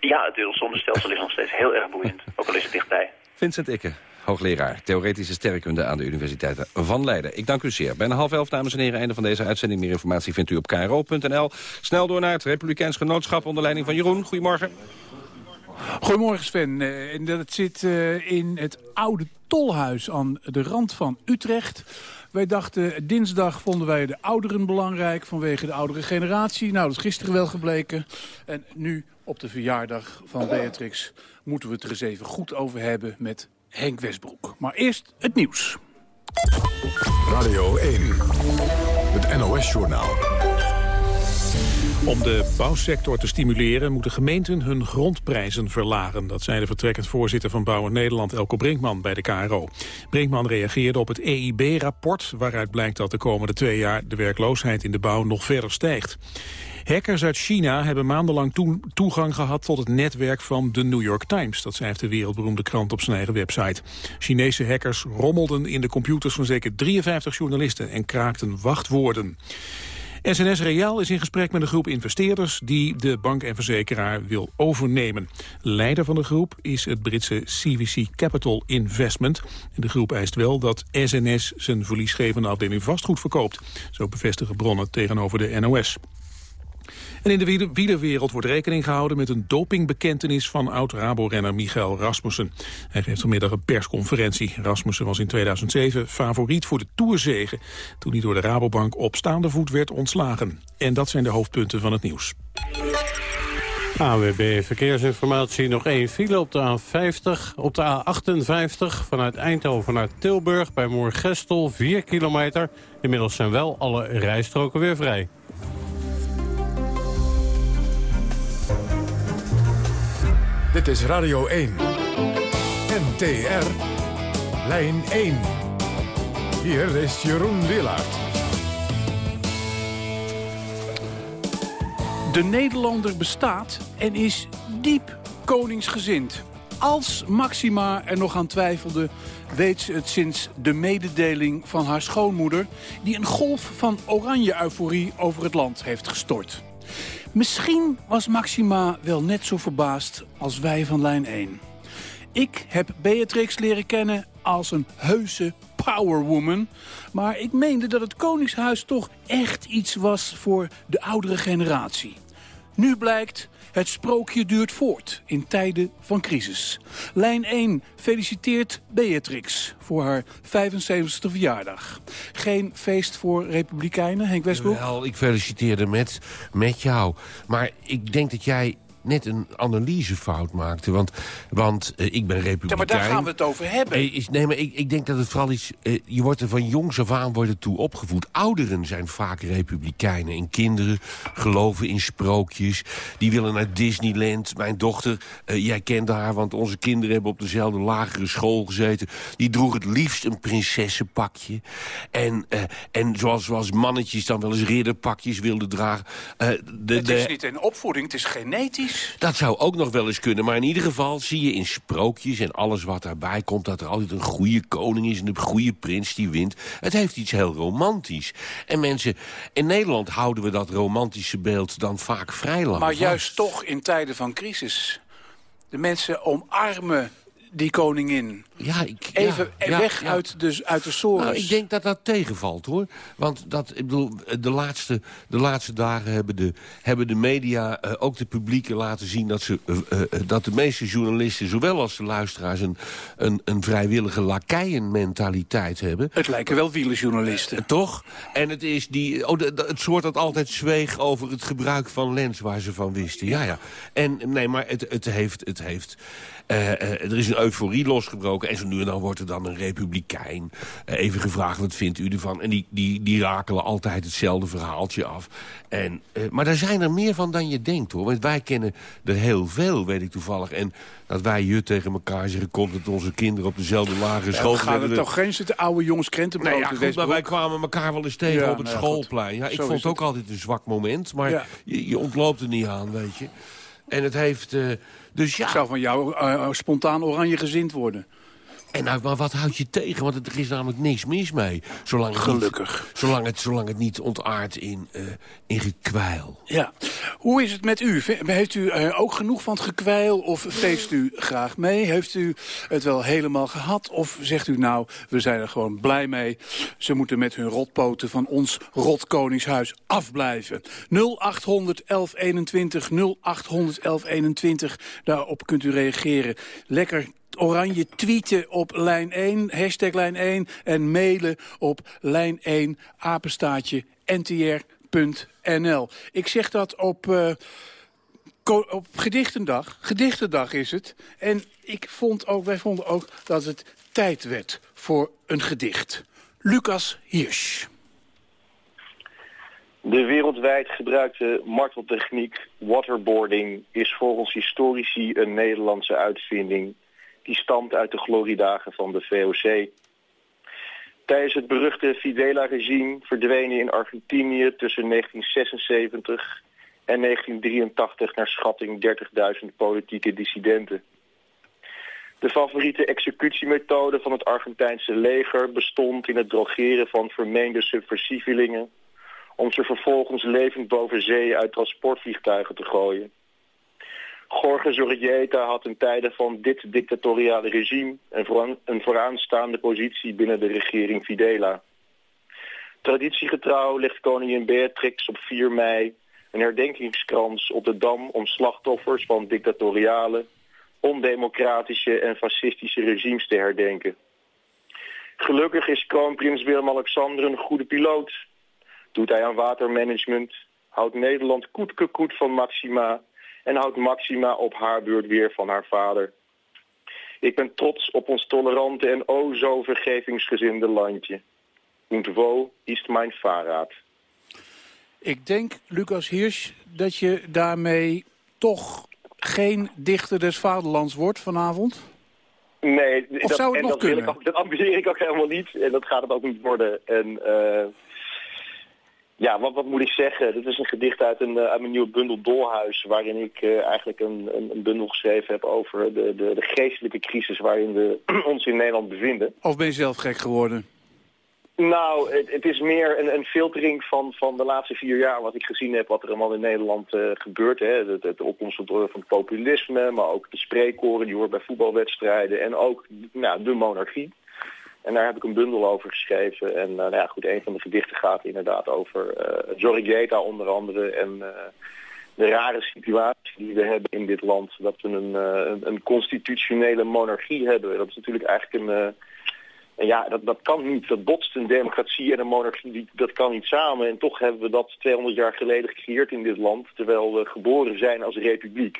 Speaker 16: Ja, het zonnestelsel is nog steeds heel erg boeiend. Ook al is het dichtbij.
Speaker 6: Vincent Ikke, hoogleraar Theoretische Sterrenkunde aan de Universiteit van Leiden. Ik dank u zeer. Bijna half elf, dames en heren, einde van deze uitzending. Meer informatie vindt u op kro.nl. Snel door naar het Republikeins Genootschap onder leiding van Jeroen. Goedemorgen.
Speaker 17: Goedemorgen Sven. Uh, dat zit uh, in het oude tolhuis aan de rand van Utrecht Wij dachten, dinsdag vonden wij de ouderen belangrijk vanwege de oudere generatie. Nou, dat is gisteren wel gebleken. En nu, op de verjaardag van Beatrix, moeten we het er eens even goed over hebben met Henk Westbroek. Maar eerst het nieuws.
Speaker 1: Radio 1, het NOS-journaal.
Speaker 2: Om de bouwsector te stimuleren moeten gemeenten hun grondprijzen verlagen. Dat zei de vertrekkend voorzitter van Bouwen Nederland Elko Brinkman bij de KRO. Brinkman reageerde op het EIB-rapport waaruit blijkt dat de komende twee jaar de werkloosheid in de bouw nog verder stijgt. Hackers uit China hebben maandenlang toe- toegang gehad tot het netwerk van de New York Times. Dat schrijft de wereldberoemde krant op zijn eigen website. Chinese hackers rommelden in de computers van zeker 53 journalisten en kraakten wachtwoorden. SNS Reaal is in gesprek met een groep investeerders die de bank en verzekeraar wil overnemen. Leider van de groep is het Britse CVC Capital Investment. En de groep eist wel dat SNS zijn verliesgevende afdeling vastgoed verkoopt. Zo bevestigen bronnen tegenover de NOS. En in de wiele- wielerwereld wordt rekening gehouden met een dopingbekentenis van oud-Rabo-renner Michael Rasmussen. Hij geeft vanmiddag een persconferentie. Rasmussen was in 2007 favoriet voor de Tourzege toen hij door de Rabobank op staande voet werd ontslagen. En dat zijn de hoofdpunten van het nieuws.
Speaker 5: AWB Verkeersinformatie. Nog één file op de A50. Op de A58 vanuit Eindhoven naar Tilburg bij Moergestel. 4 kilometer. Inmiddels zijn wel alle rijstroken weer vrij.
Speaker 1: Dit is Radio 1. NTR. Lijn 1. Hier is Jeroen Willaert.
Speaker 17: De Nederlander bestaat en is diep koningsgezind. Als Maxima er nog aan twijfelde, weet ze het sinds de mededeling van haar schoonmoeder... die een golf van oranje-euforie over het land heeft gestort. Misschien was Maxima wel net zo verbaasd als wij van lijn 1. Ik heb Beatrix leren kennen als een heuse powerwoman. Maar ik meende dat het Koningshuis toch echt iets was voor de oudere generatie. Nu blijkt, het sprookje duurt voort in tijden van crisis. Lijn 1 feliciteert Beatrix voor haar 75e verjaardag. Geen feest voor republikeinen, Henk Westbroek?
Speaker 18: Wel, ik feliciteerde met, met jou. Maar ik denk dat jij net een analysefout maakte. Want, want eh, ik ben
Speaker 17: Ja,
Speaker 18: republikein.
Speaker 17: maar daar gaan we het over hebben.
Speaker 18: Eh, is, nee, maar ik, ik denk dat het vooral is... eh, je wordt er van jongs af aan worden toe opgevoed. Ouderen zijn vaak republikeinen. En kinderen geloven in sprookjes. Die willen naar Disneyland. Mijn dochter, jij kent haar... want onze kinderen hebben op dezelfde lagere school gezeten. Die droeg het liefst een prinsessenpakje. En, en zoals, zoals mannetjes dan wel eens ridderpakjes wilden dragen. De,
Speaker 17: het
Speaker 18: de,
Speaker 17: is niet een opvoeding, het is genetisch.
Speaker 18: Dat zou ook nog wel eens kunnen. Maar in ieder geval zie je in sprookjes en alles wat daarbij komt... dat er altijd een goede koning is en een goede prins die wint. Het heeft iets heel romantisch. En mensen, in Nederland houden we dat romantische beeld dan vaak vrij lang
Speaker 17: Maar
Speaker 18: vast.
Speaker 17: juist toch in tijden van crisis. De mensen omarmen die koningin.
Speaker 18: Ja, ik,
Speaker 17: Even
Speaker 18: ja,
Speaker 17: weg
Speaker 18: ja.
Speaker 17: Uit, de, uit de sores.
Speaker 18: Nou, ik denk dat dat tegenvalt, hoor. Want dat, ik bedoel, de laatste, de laatste dagen hebben de, hebben de media eh, ook de publieke laten zien... Dat, ze, eh, eh, dat de meeste journalisten, zowel als de luisteraars... een, een, een vrijwillige lakeienmentaliteit hebben.
Speaker 17: Het lijken wel wielerjournalisten.
Speaker 18: Toch? En het is die, oh, de- de- het soort dat altijd zweeg over het gebruik van lens waar ze van wisten. Ja, ja. En nee, maar het, het heeft... Het heeft er is een euforie losgebroken. En zo nu en dan wordt er dan een republikein eh, even gevraagd... wat vindt u ervan? En die, die, die rakelen altijd hetzelfde verhaaltje af. En, eh, maar daar zijn er meer van dan je denkt, hoor. Want wij kennen er heel veel, weet ik toevallig. En dat wij je tegen elkaar zeggen... komt dat onze kinderen op dezelfde lagere
Speaker 17: Ja,
Speaker 18: school...
Speaker 17: we gaan er toch geen zitten oude jongens krentenbrood
Speaker 18: Nee, ja, goed, maar wij kwamen elkaar wel eens tegen
Speaker 17: Ja,
Speaker 18: op het
Speaker 17: nou ja,
Speaker 18: schoolplein. Ja, ik
Speaker 17: Zo
Speaker 18: vond het ook
Speaker 17: het.
Speaker 18: altijd een zwak moment, maar
Speaker 17: Ja.
Speaker 18: je, je ontloopt er niet aan, weet je. En het heeft... eh, dus ja...
Speaker 17: Ik zou van jou eh, spontaan oranje gezind worden.
Speaker 18: En nou, maar wat houd je tegen? Want er is namelijk niks mis mee. Zolang het
Speaker 17: Gelukkig.
Speaker 18: Niet, zolang, het, zolang het niet ontaart in, eh, in gekwijl.
Speaker 17: Ja. Hoe is het met u? Heeft u eh, ook genoeg van het gekwijl of feest u graag mee? Heeft u het wel helemaal gehad? Of zegt u nou, we zijn er gewoon blij mee. Ze moeten met hun rotpoten van ons rotkoningshuis afblijven. 0800 1121, 0800 1121. Daarop kunt u reageren. Lekker oranje tweeten op lijn 1, hashtag lijn 1... en mailen op lijn 1 apenstaatje ntr.nl. Ik zeg dat op... Uh, op gedichtendag. Gedichtendag is het. En ik vond ook, wij vonden ook dat het tijd werd voor een gedicht. Lucas Hirsch.
Speaker 19: De wereldwijd gebruikte marteltechniek waterboarding is volgens historici een Nederlandse uitvinding. Die stamt uit de gloriedagen van de VOC. Tijdens het beruchte Fidela-regime verdwenen in Argentinië tussen 1976 en 1983 naar schatting 30.000 politieke dissidenten. De favoriete executiemethode van het Argentijnse leger bestond in het drogeren van vermeende subversievelingen om ze vervolgens levend boven zee uit transportvliegtuigen te gooien. Jorge Zorrieta had in tijden van dit dictatoriale regime een, een vooraanstaande positie binnen de regering Fidela. Traditiegetrouw legt koningin Beatrix op 4 mei een herdenkingskrans op de Dam om slachtoffers van dictatoriale, ondemocratische en fascistische regimes te herdenken. Gelukkig is kroonprins Willem-Alexander een goede piloot. Doet hij aan watermanagement, houdt Nederland koetkekoet van Maxima en houdt Maxima op haar beurt weer van haar vader. Ik ben trots op ons tolerante en o zo vergevingsgezinde landje. Und wo ist mijn Fahrrad?
Speaker 17: Ik denk, Lucas Hirsch, dat je daarmee toch geen dichter des vaderlands wordt vanavond?
Speaker 19: Nee,
Speaker 17: of zou het nog
Speaker 19: dat
Speaker 17: kunnen?
Speaker 19: Ook, dat ambieer ik ook helemaal niet en dat gaat het ook niet worden. En uh, ja, wat, wat moet ik zeggen? Dit is een gedicht uit, een, uit mijn nieuwe bundel Dolhuis... waarin ik uh, eigenlijk een, een, een, bundel geschreven heb over de, de, de geestelijke crisis... waarin we (clears throat) ons in Nederland bevinden.
Speaker 17: Of ben je zelf gek geworden?
Speaker 19: Nou, het, het, is meer een, een, filtering van, van de laatste vier jaar wat ik gezien heb, wat er allemaal in Nederland uh, gebeurt. Hè. De, de, de opkomst van het populisme, maar ook de spreekkoren die hoort bij voetbalwedstrijden en ook nou, de monarchie. En daar heb ik een bundel over geschreven. En uh, nou ja, goed, een van de gedichten gaat inderdaad over uh, onder andere en de rare situatie die we hebben in dit land. Dat we een, een, constitutionele monarchie hebben. Dat is natuurlijk eigenlijk een en ja, dat, dat kan niet. Dat botst een democratie en een monarchie, dat kan niet samen. En toch hebben we dat 200 jaar geleden gecreëerd in dit land, terwijl we geboren zijn als republiek.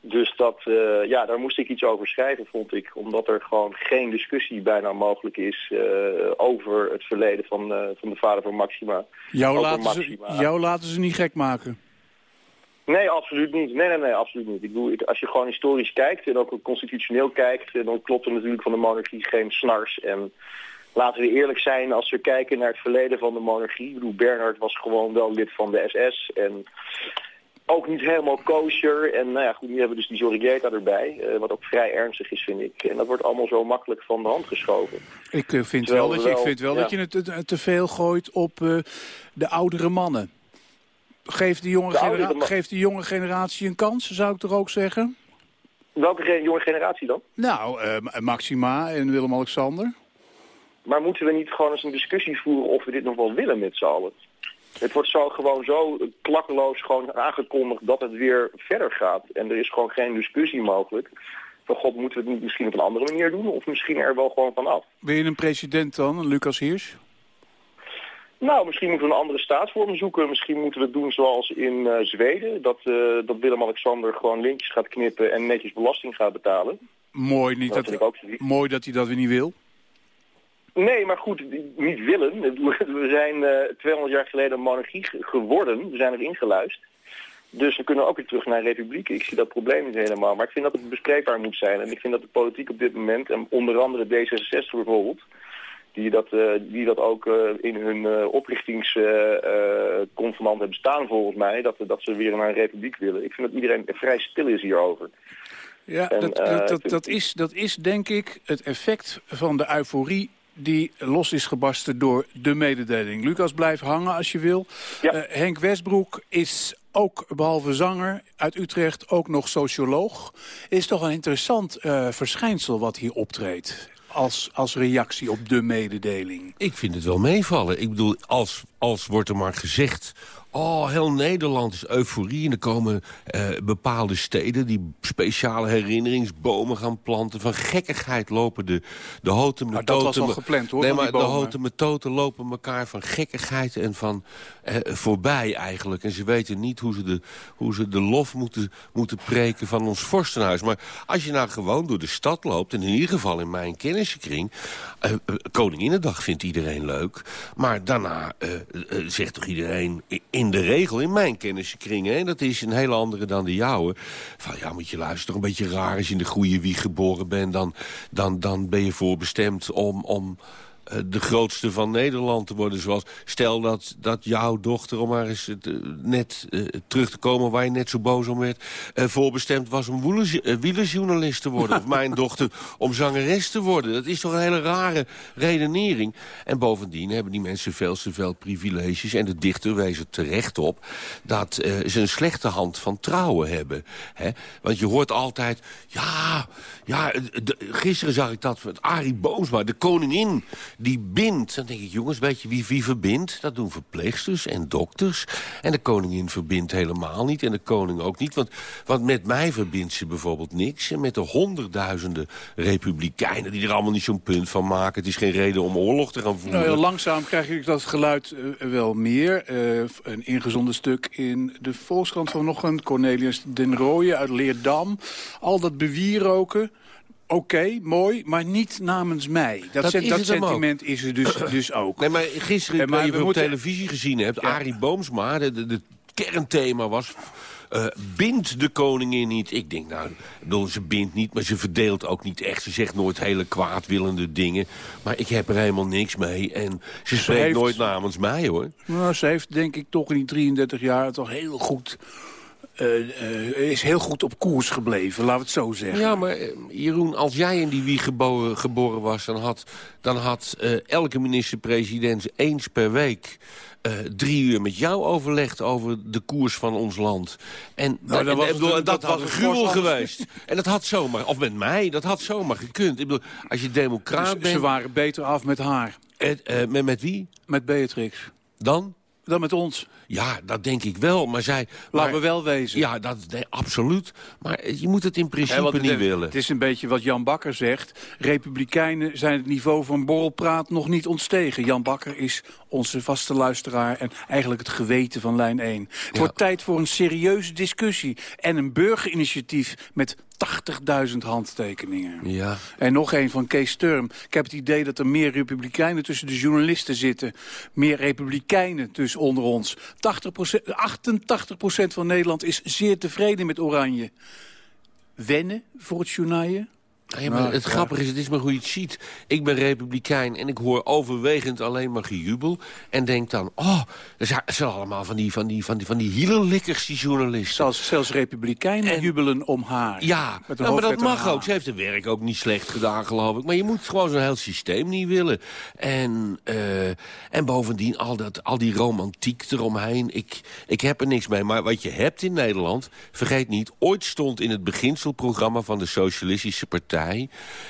Speaker 19: Dus dat, uh, ja, daar moest ik iets over schrijven, vond ik. Omdat er gewoon geen discussie bijna mogelijk is uh, over het verleden van, uh, van de vader van Maxima.
Speaker 17: Jou laten, Maxima. Ze, jou laten ze niet gek maken?
Speaker 19: Nee, absoluut niet. Nee, nee, nee, absoluut niet. Ik bedoel, als je gewoon historisch kijkt en ook constitutioneel kijkt, dan klopt er natuurlijk van de monarchie geen snars. En laten we eerlijk zijn, als we kijken naar het verleden van de monarchie. Ik bedoel, Bernhard was gewoon wel lid van de SS en ook niet helemaal kosher. En nou ja, goed, nu hebben we dus die Zorrieta erbij, uh, wat ook vrij ernstig is, vind ik. En dat wordt allemaal zo makkelijk van de hand geschoven.
Speaker 17: Ik uh, vind wel, dat je, ik vind wel ja. dat je het te, veel gooit op uh, de oudere mannen. Geeft de, jonge
Speaker 19: de
Speaker 17: de jonge generatie een kans, zou ik toch ook zeggen?
Speaker 19: Welke ge jonge generatie dan?
Speaker 17: Nou, Maxima en Willem-Alexander.
Speaker 19: Maar moeten we niet gewoon eens een discussie voeren of we dit nog wel willen met z'n allen? Het wordt zo gewoon zo klakkeloos gewoon aangekondigd dat het weer verder gaat. En er is gewoon geen discussie mogelijk. Van god, moeten we het niet misschien op een andere manier doen? Of misschien er wel gewoon van af?
Speaker 17: Ben je een president dan, Lucas Hirsch?
Speaker 19: Nou, misschien moeten we een andere staatsvorm zoeken. Misschien moeten we het doen zoals in uh, Zweden. Dat, uh, dat Willem-Alexander gewoon lintjes gaat knippen en netjes belasting gaat betalen.
Speaker 17: Mooi, niet dat, dat mooi dat hij dat weer niet wil.
Speaker 19: Nee, maar goed, niet willen. (laughs) We zijn uh, 200 jaar geleden een monarchie geworden. We zijn erin geluisterd. Dus we kunnen ook weer terug naar een republiek. Ik zie dat probleem niet helemaal. Maar ik vind dat het bespreekbaar moet zijn. En ik vind dat de politiek op dit moment, en onder andere D66 bijvoorbeeld die dat, uh, die dat ook uh, in hun oplichtingsconvenant hebben staan volgens mij, dat, dat ze weer naar een republiek willen. Ik vind dat iedereen vrij stil is hierover.
Speaker 17: Ja, en, dat, dat, dat, is, dat is denk ik het effect van de euforie die los is gebarsten door de mededeling. Lucas, blijf hangen als je wil.
Speaker 19: Ja.
Speaker 17: Henk Westbroek is ook, behalve zanger, uit Utrecht ook nog socioloog. Is toch een interessant verschijnsel wat hier optreedt als, als reactie op de mededeling?
Speaker 18: Ik vind het wel meevallen. Ik bedoel, als, als wordt er maar gezegd Oh, heel Nederland is euforie. En er komen eh, bepaalde steden die speciale herinneringsbomen gaan planten. Van gekkigheid lopen de, de houten
Speaker 17: Nou, dat was al gepland, hoor,
Speaker 18: Nee, maar de houten metoten lopen elkaar van gekkigheid en van voorbij eigenlijk. En ze weten niet hoe ze de, hoe ze de lof moeten, moeten preken van ons vorstenhuis. Maar als je nou gewoon door de stad loopt... en in ieder geval in mijn kennissenkring... eh, eh, Koninginnedag vindt iedereen leuk. Maar daarna eh, eh, zegt toch iedereen in de regel... in mijn kennissenkring, hè, dat is een hele andere dan de jouwe... van ja, moet je luisteren, een beetje raar... als je in de goede wieg geboren bent... dan, dan, dan ben je voorbestemd om... om eh, de grootste van Nederland te worden. Zoals, stel dat, dat jouw dochter, om maar eens eh, net eh, terug te komen... waar je net zo boos om werd, eh, voorbestemd was om eh, wielerjournalist te worden. of (laughs) mijn dochter om zangeres te worden. Dat is toch een hele rare redenering. En bovendien hebben die mensen veel te veel privileges... en de dichter wees er terecht op dat eh, ze een slechte hand van trouwen hebben. Hè? Want je hoort altijd, ja, ja eh, de- gisteren zag ik dat met Arie Boomsma, de koningin, die bindt. Dan denk ik, jongens, weet je wie, wie verbindt? Dat doen verpleegsters en dokters. En de koningin verbindt helemaal niet en de koning ook niet. Want, want met mij verbindt ze bijvoorbeeld niks. En met de honderdduizenden republikeinen die er allemaal niet zo'n punt van maken. Het is geen reden om oorlog te gaan voeren.
Speaker 17: Nou, heel langzaam krijg ik dat geluid eh, wel meer. Eh, een ingezonden stuk in de Volkskrant van nog een Cornelius den Rooyen uit Leerdam. Al dat bewieroken. Oké, mooi, maar niet namens mij. Dat,
Speaker 18: Dat is ook.
Speaker 17: sentiment is er dus, (clears throat) dus ook.
Speaker 18: Nee, maar gisteren,
Speaker 17: Eh, maar
Speaker 18: maar je
Speaker 17: we
Speaker 18: op
Speaker 17: moeten-
Speaker 18: televisie gezien hebt, Arie Boomsma, de, de, de kernthema was... eh bindt de koningin niet? Ik denk, nou, bedoel, ze bindt niet, maar ze verdeelt ook niet echt. Ze zegt nooit hele kwaadwillende dingen. Maar ik heb er helemaal niks mee. En ze spreekt
Speaker 17: heeft-
Speaker 18: nooit namens mij, hoor.
Speaker 17: Nou, ze heeft denk ik toch in die 33 jaar toch heel goed... eh, eh, is heel goed op koers gebleven, laten we het zo zeggen.
Speaker 18: Ja, maar eh, Jeroen, als jij in die wieg geboren, geboren was... dan had, dan had eh, elke minister-president eens per week... eh, drie uur met jou overlegd over de koers van ons land. En,
Speaker 17: Nou,
Speaker 18: en-
Speaker 17: was
Speaker 18: en- bedoel, dat
Speaker 17: dat
Speaker 18: was een gruwel
Speaker 17: anders-
Speaker 18: geweest. En dat had zomaar, of met mij, dat had zomaar gekund. Ik bedoel, als je democraat
Speaker 17: Dus
Speaker 18: bent...
Speaker 17: ze waren beter af met haar.
Speaker 18: Eh, met, met wie?
Speaker 17: Met Beatrix.
Speaker 18: Dan?
Speaker 17: Dan met ons.
Speaker 18: Ja, dat denk ik wel. Maar zij...
Speaker 17: Laten we wel wezen.
Speaker 18: Ja, dat, nee, absoluut. Maar je moet het in principe
Speaker 17: het,
Speaker 18: niet willen.
Speaker 17: Het is een beetje wat Jan Bakker zegt. Republikeinen zijn het niveau van borrelpraat nog niet ontstegen. Jan Bakker is onze vaste luisteraar en eigenlijk het geweten van lijn 1. Het wordt tijd voor een serieuze discussie en een burgerinitiatief met 80.000 handtekeningen.
Speaker 18: Ja.
Speaker 17: En nog een van Kees Sturm. Ik heb het idee dat er meer republikeinen tussen de journalisten zitten. Meer republikeinen tussen onder ons. 80%, 88% van Nederland is zeer tevreden met Oranje. Wennen voor het journaal?
Speaker 18: Ja, maar
Speaker 17: Nou,
Speaker 18: het grappige is, het is maar hoe je het ziet. Ik ben republikein en ik hoor overwegend alleen maar gejubel. En denk dan, oh, dat zijn- allemaal van die, van die, van die, van die hielenlikkers, die journalisten.
Speaker 17: Zelfs, zelfs republikeinen jubelen om haar.
Speaker 18: Ja, nou, maar dat mag ook. Ze heeft het werk ook niet slecht gedaan, geloof ik. Maar je moet gewoon zo'n heel systeem niet willen. En, eh, en bovendien, al, dat, al die romantiek eromheen. Ik, ik heb er niks mee. Maar wat je hebt in Nederland, vergeet niet... ooit stond in het beginselprogramma van de Socialistische Partij...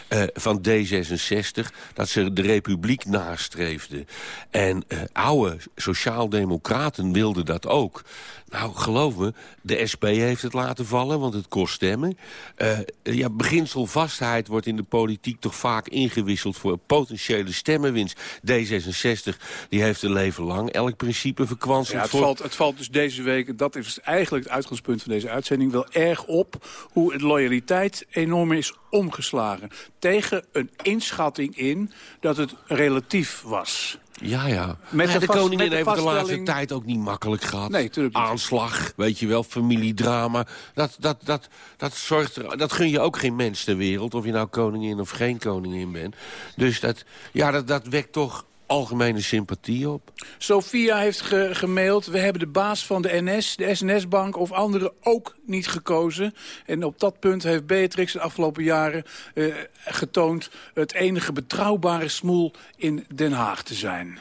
Speaker 18: eh, van D66, dat ze de republiek nastreefden. En eh, oude sociaaldemocraten wilden dat ook. Nou, geloof me, de SP heeft het laten vallen, want het kost stemmen. Eh, ja, beginselvastheid wordt in de politiek toch vaak ingewisseld... voor potentiële stemmenwinst. D66 die heeft een leven lang elk principe verkwanseld.
Speaker 17: Ja, het,
Speaker 18: voor...
Speaker 17: valt, het valt dus deze week, en dat is eigenlijk het uitgangspunt van deze uitzending... wel erg op hoe het loyaliteit enorm is omgeslagen. Tegen een inschatting in dat het relatief was.
Speaker 18: Ja, ja.
Speaker 17: Met de
Speaker 18: de,
Speaker 17: vast-
Speaker 18: koningin
Speaker 17: met de
Speaker 18: heeft de laatste tijd ook niet makkelijk gehad.
Speaker 17: Nee, niet.
Speaker 18: Aanslag, weet je wel, familiedrama. Dat, dat, dat, dat, zorgt er, dat gun je ook geen mens ter wereld, of je nou koningin of geen koningin bent. Dus dat, ja, dat, dat wekt toch algemene sympathie op.
Speaker 17: Sophia heeft ge- gemaild, we hebben de baas van de NS, de SNS-bank of anderen ook niet gekozen. En op dat punt heeft Beatrix de afgelopen jaren eh, getoond... het enige betrouwbare smoel in Den Haag te zijn.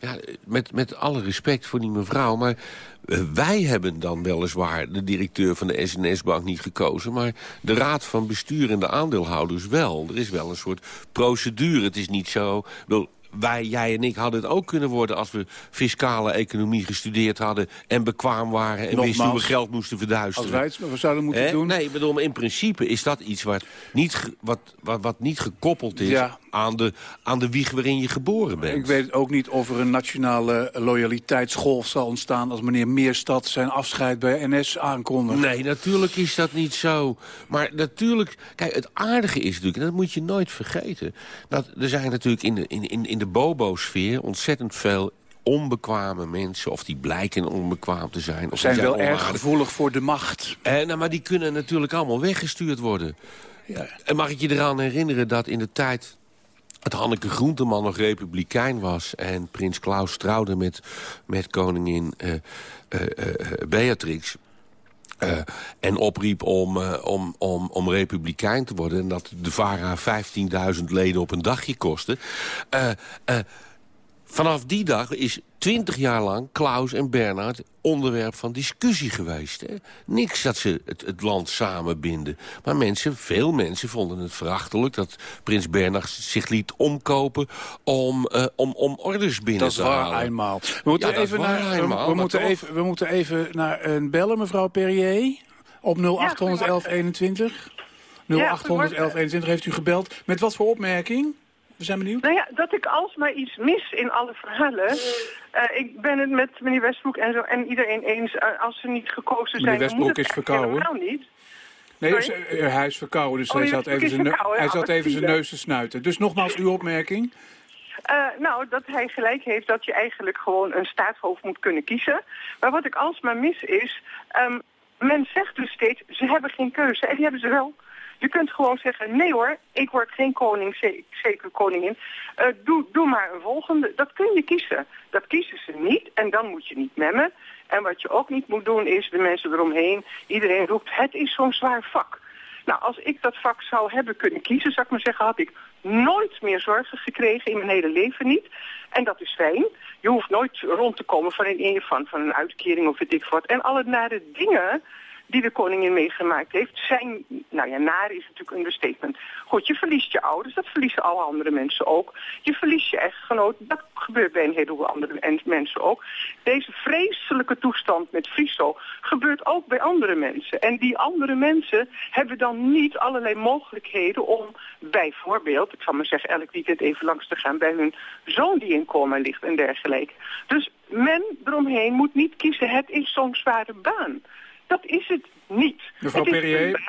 Speaker 18: Ja, met, met alle respect voor die mevrouw, maar eh, wij hebben dan weliswaar de directeur van de SNS-bank niet gekozen, maar de raad van bestuur en de aandeelhouders wel. Er is wel een soort procedure. Het is niet zo... bedoel, wij, jij en ik hadden het ook kunnen worden... als we fiscale economie gestudeerd hadden en bekwaam waren... en wisten hoe we geld moesten verduisteren.
Speaker 17: Als wij het we zouden moeten doen...
Speaker 18: Nee, ik bedoel, in principe is dat iets wat niet, wat, wat, wat niet gekoppeld is
Speaker 17: Ja.
Speaker 18: Aan, de, aan de wieg waarin je geboren bent.
Speaker 17: Ik weet ook niet of er een nationale loyaliteitsgolf zal ontstaan... als meneer Meerstad zijn afscheid bij NS aankondigt.
Speaker 18: Nee, natuurlijk is dat niet zo. Maar natuurlijk, kijk, het aardige is natuurlijk, en dat moet je nooit vergeten... dat er zijn natuurlijk in de, in, in, de bobo-sfeer ontzettend veel onbekwame mensen... of die blijken onbekwaam te zijn. Of
Speaker 17: zijn
Speaker 18: die
Speaker 17: wel erg gevoelig voor de macht.
Speaker 18: Eh, nou, maar die kunnen natuurlijk allemaal weggestuurd worden. En mag ik je eraan herinneren dat in de tijd dat Hanneke Groenteman nog republikein was... en prins Klaus trouwde met, met koningin eh, eh, eh, Beatrix... en opriep om, om, om, om republikein te worden... en dat de VARA 15.000 leden op een dagje kostte... Vanaf die dag is twintig jaar lang Klaus en Bernhard onderwerp van discussie geweest. Hè? Niks dat ze het, het land samenbinden. Maar mensen, veel mensen vonden het verachtelijk... dat prins Bernhard zich liet omkopen om, eh, om, om orders binnen
Speaker 17: Dat is
Speaker 18: te
Speaker 17: waar
Speaker 18: halen.
Speaker 17: eenmaal. We moeten,
Speaker 18: Ja, dat is
Speaker 17: even,
Speaker 18: waar
Speaker 17: naar, we-
Speaker 18: eenmaal,
Speaker 17: we,
Speaker 18: maar
Speaker 17: moeten
Speaker 18: toch.
Speaker 17: even, we moeten even naar een bellen, mevrouw Perrier. Op 0800 1121. 0800 1121 heeft u gebeld. Met wat voor opmerking? We zijn benieuwd.
Speaker 20: Nou ja, dat ik alsmaar iets mis in alle verhalen. Eh, ik ben het met meneer Westbroek en, zo, en iedereen eens. eh, als ze niet gekozen
Speaker 17: Meneer
Speaker 20: zijn, moet
Speaker 17: Westbroek is verkouden.
Speaker 20: helemaal niet.
Speaker 17: Nee,
Speaker 20: Sorry?
Speaker 17: eh, hij is verkouden, dus
Speaker 20: Oh,
Speaker 17: hij zat even
Speaker 20: Westbroek
Speaker 17: zijn, hij zat even zijn neus te snuiten. Dus nogmaals uw opmerking.
Speaker 20: Nou, dat hij gelijk heeft dat je eigenlijk gewoon een staatshoofd moet kunnen kiezen. Maar wat ik alsmaar mis is, ehm, men zegt dus steeds, ze hebben geen keuze. En die hebben ze wel. Je kunt gewoon zeggen, nee hoor, ik word geen koning, ze- zeker koningin. Eh, doe, doe maar een volgende. Dat kun je kiezen. Dat kiezen ze niet en dan moet je niet memmen. En wat je ook niet moet doen is de mensen eromheen. Iedereen roept, het is zo'n zwaar vak. Nou, als ik dat vak zou hebben kunnen kiezen, zou ik maar zeggen, had ik nooit meer zorgen gekregen in mijn hele leven niet. En dat is fijn. Je hoeft nooit rond te komen van een, van, van een uitkering of weet ik wat. En alle nare dingen die de koningin meegemaakt heeft, zijn, nou ja, naar is natuurlijk een understatement. Goed, je verliest je ouders, dat verliezen alle andere mensen ook. Je verliest je echtgenoot, dat gebeurt bij een heleboel andere en- mensen ook. Deze vreselijke toestand met Friso gebeurt ook bij andere mensen. En die andere mensen hebben dan niet allerlei mogelijkheden om bijvoorbeeld, ik zal maar zeggen, elk weekend even langs te gaan bij hun zoon die in coma ligt en dergelijke. Dus men eromheen moet niet kiezen, het is zo'n zware baan. Dat is het niet.
Speaker 17: Mevrouw Perrier,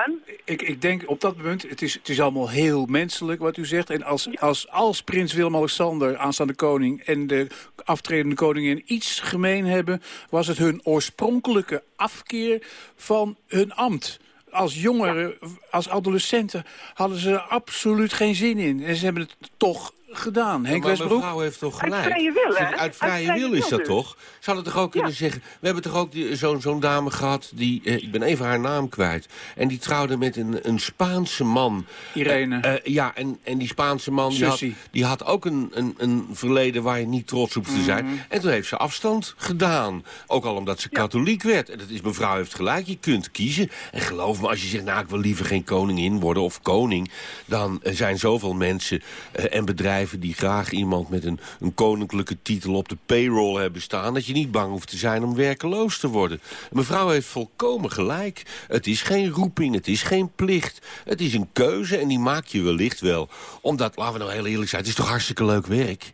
Speaker 17: ik, ik denk op dat moment, het is, het is allemaal heel menselijk wat u zegt. En als, als, als prins Willem-Alexander, aanstaande koning... en de aftredende koningin iets gemeen hebben... was het hun oorspronkelijke afkeer van hun ambt. Als jongeren, als adolescenten hadden ze er absoluut geen zin in. En ze hebben het toch gedaan. Henk
Speaker 18: maar
Speaker 17: Westbroek?
Speaker 18: mevrouw heeft toch gelijk?
Speaker 20: Uit vrije wil, hè?
Speaker 18: Uit
Speaker 20: Uit
Speaker 18: vrije wil is dat
Speaker 20: dus.
Speaker 18: toch? Ze hadden toch ook kunnen zeggen... We hebben toch ook die- zo'n zo'n dame gehad, die, eh, ik ben even haar naam kwijt... en die trouwde met een, een Spaanse man.
Speaker 17: Irene.
Speaker 18: Eh, eh, ja, en, en die Spaanse man die had, die had ook een, een, een verleden waar je niet trots op te zijn.
Speaker 17: Mhm.
Speaker 18: En toen heeft ze afstand gedaan. Ook al omdat ze katholiek werd. En dat is, mevrouw heeft gelijk, je kunt kiezen. En geloof me, als je zegt, nou ik wil liever geen koningin worden of koning... dan zijn zoveel mensen eh, en bedrijven die graag iemand met een, een koninklijke titel op de payroll hebben staan... dat je niet bang hoeft te zijn om werkeloos te worden. Mevrouw heeft volkomen gelijk. Het is geen roeping, het is geen plicht. Het is een keuze en die maak je wellicht wel. Omdat, laten we nou heel eerlijk zijn, het is toch hartstikke leuk werk.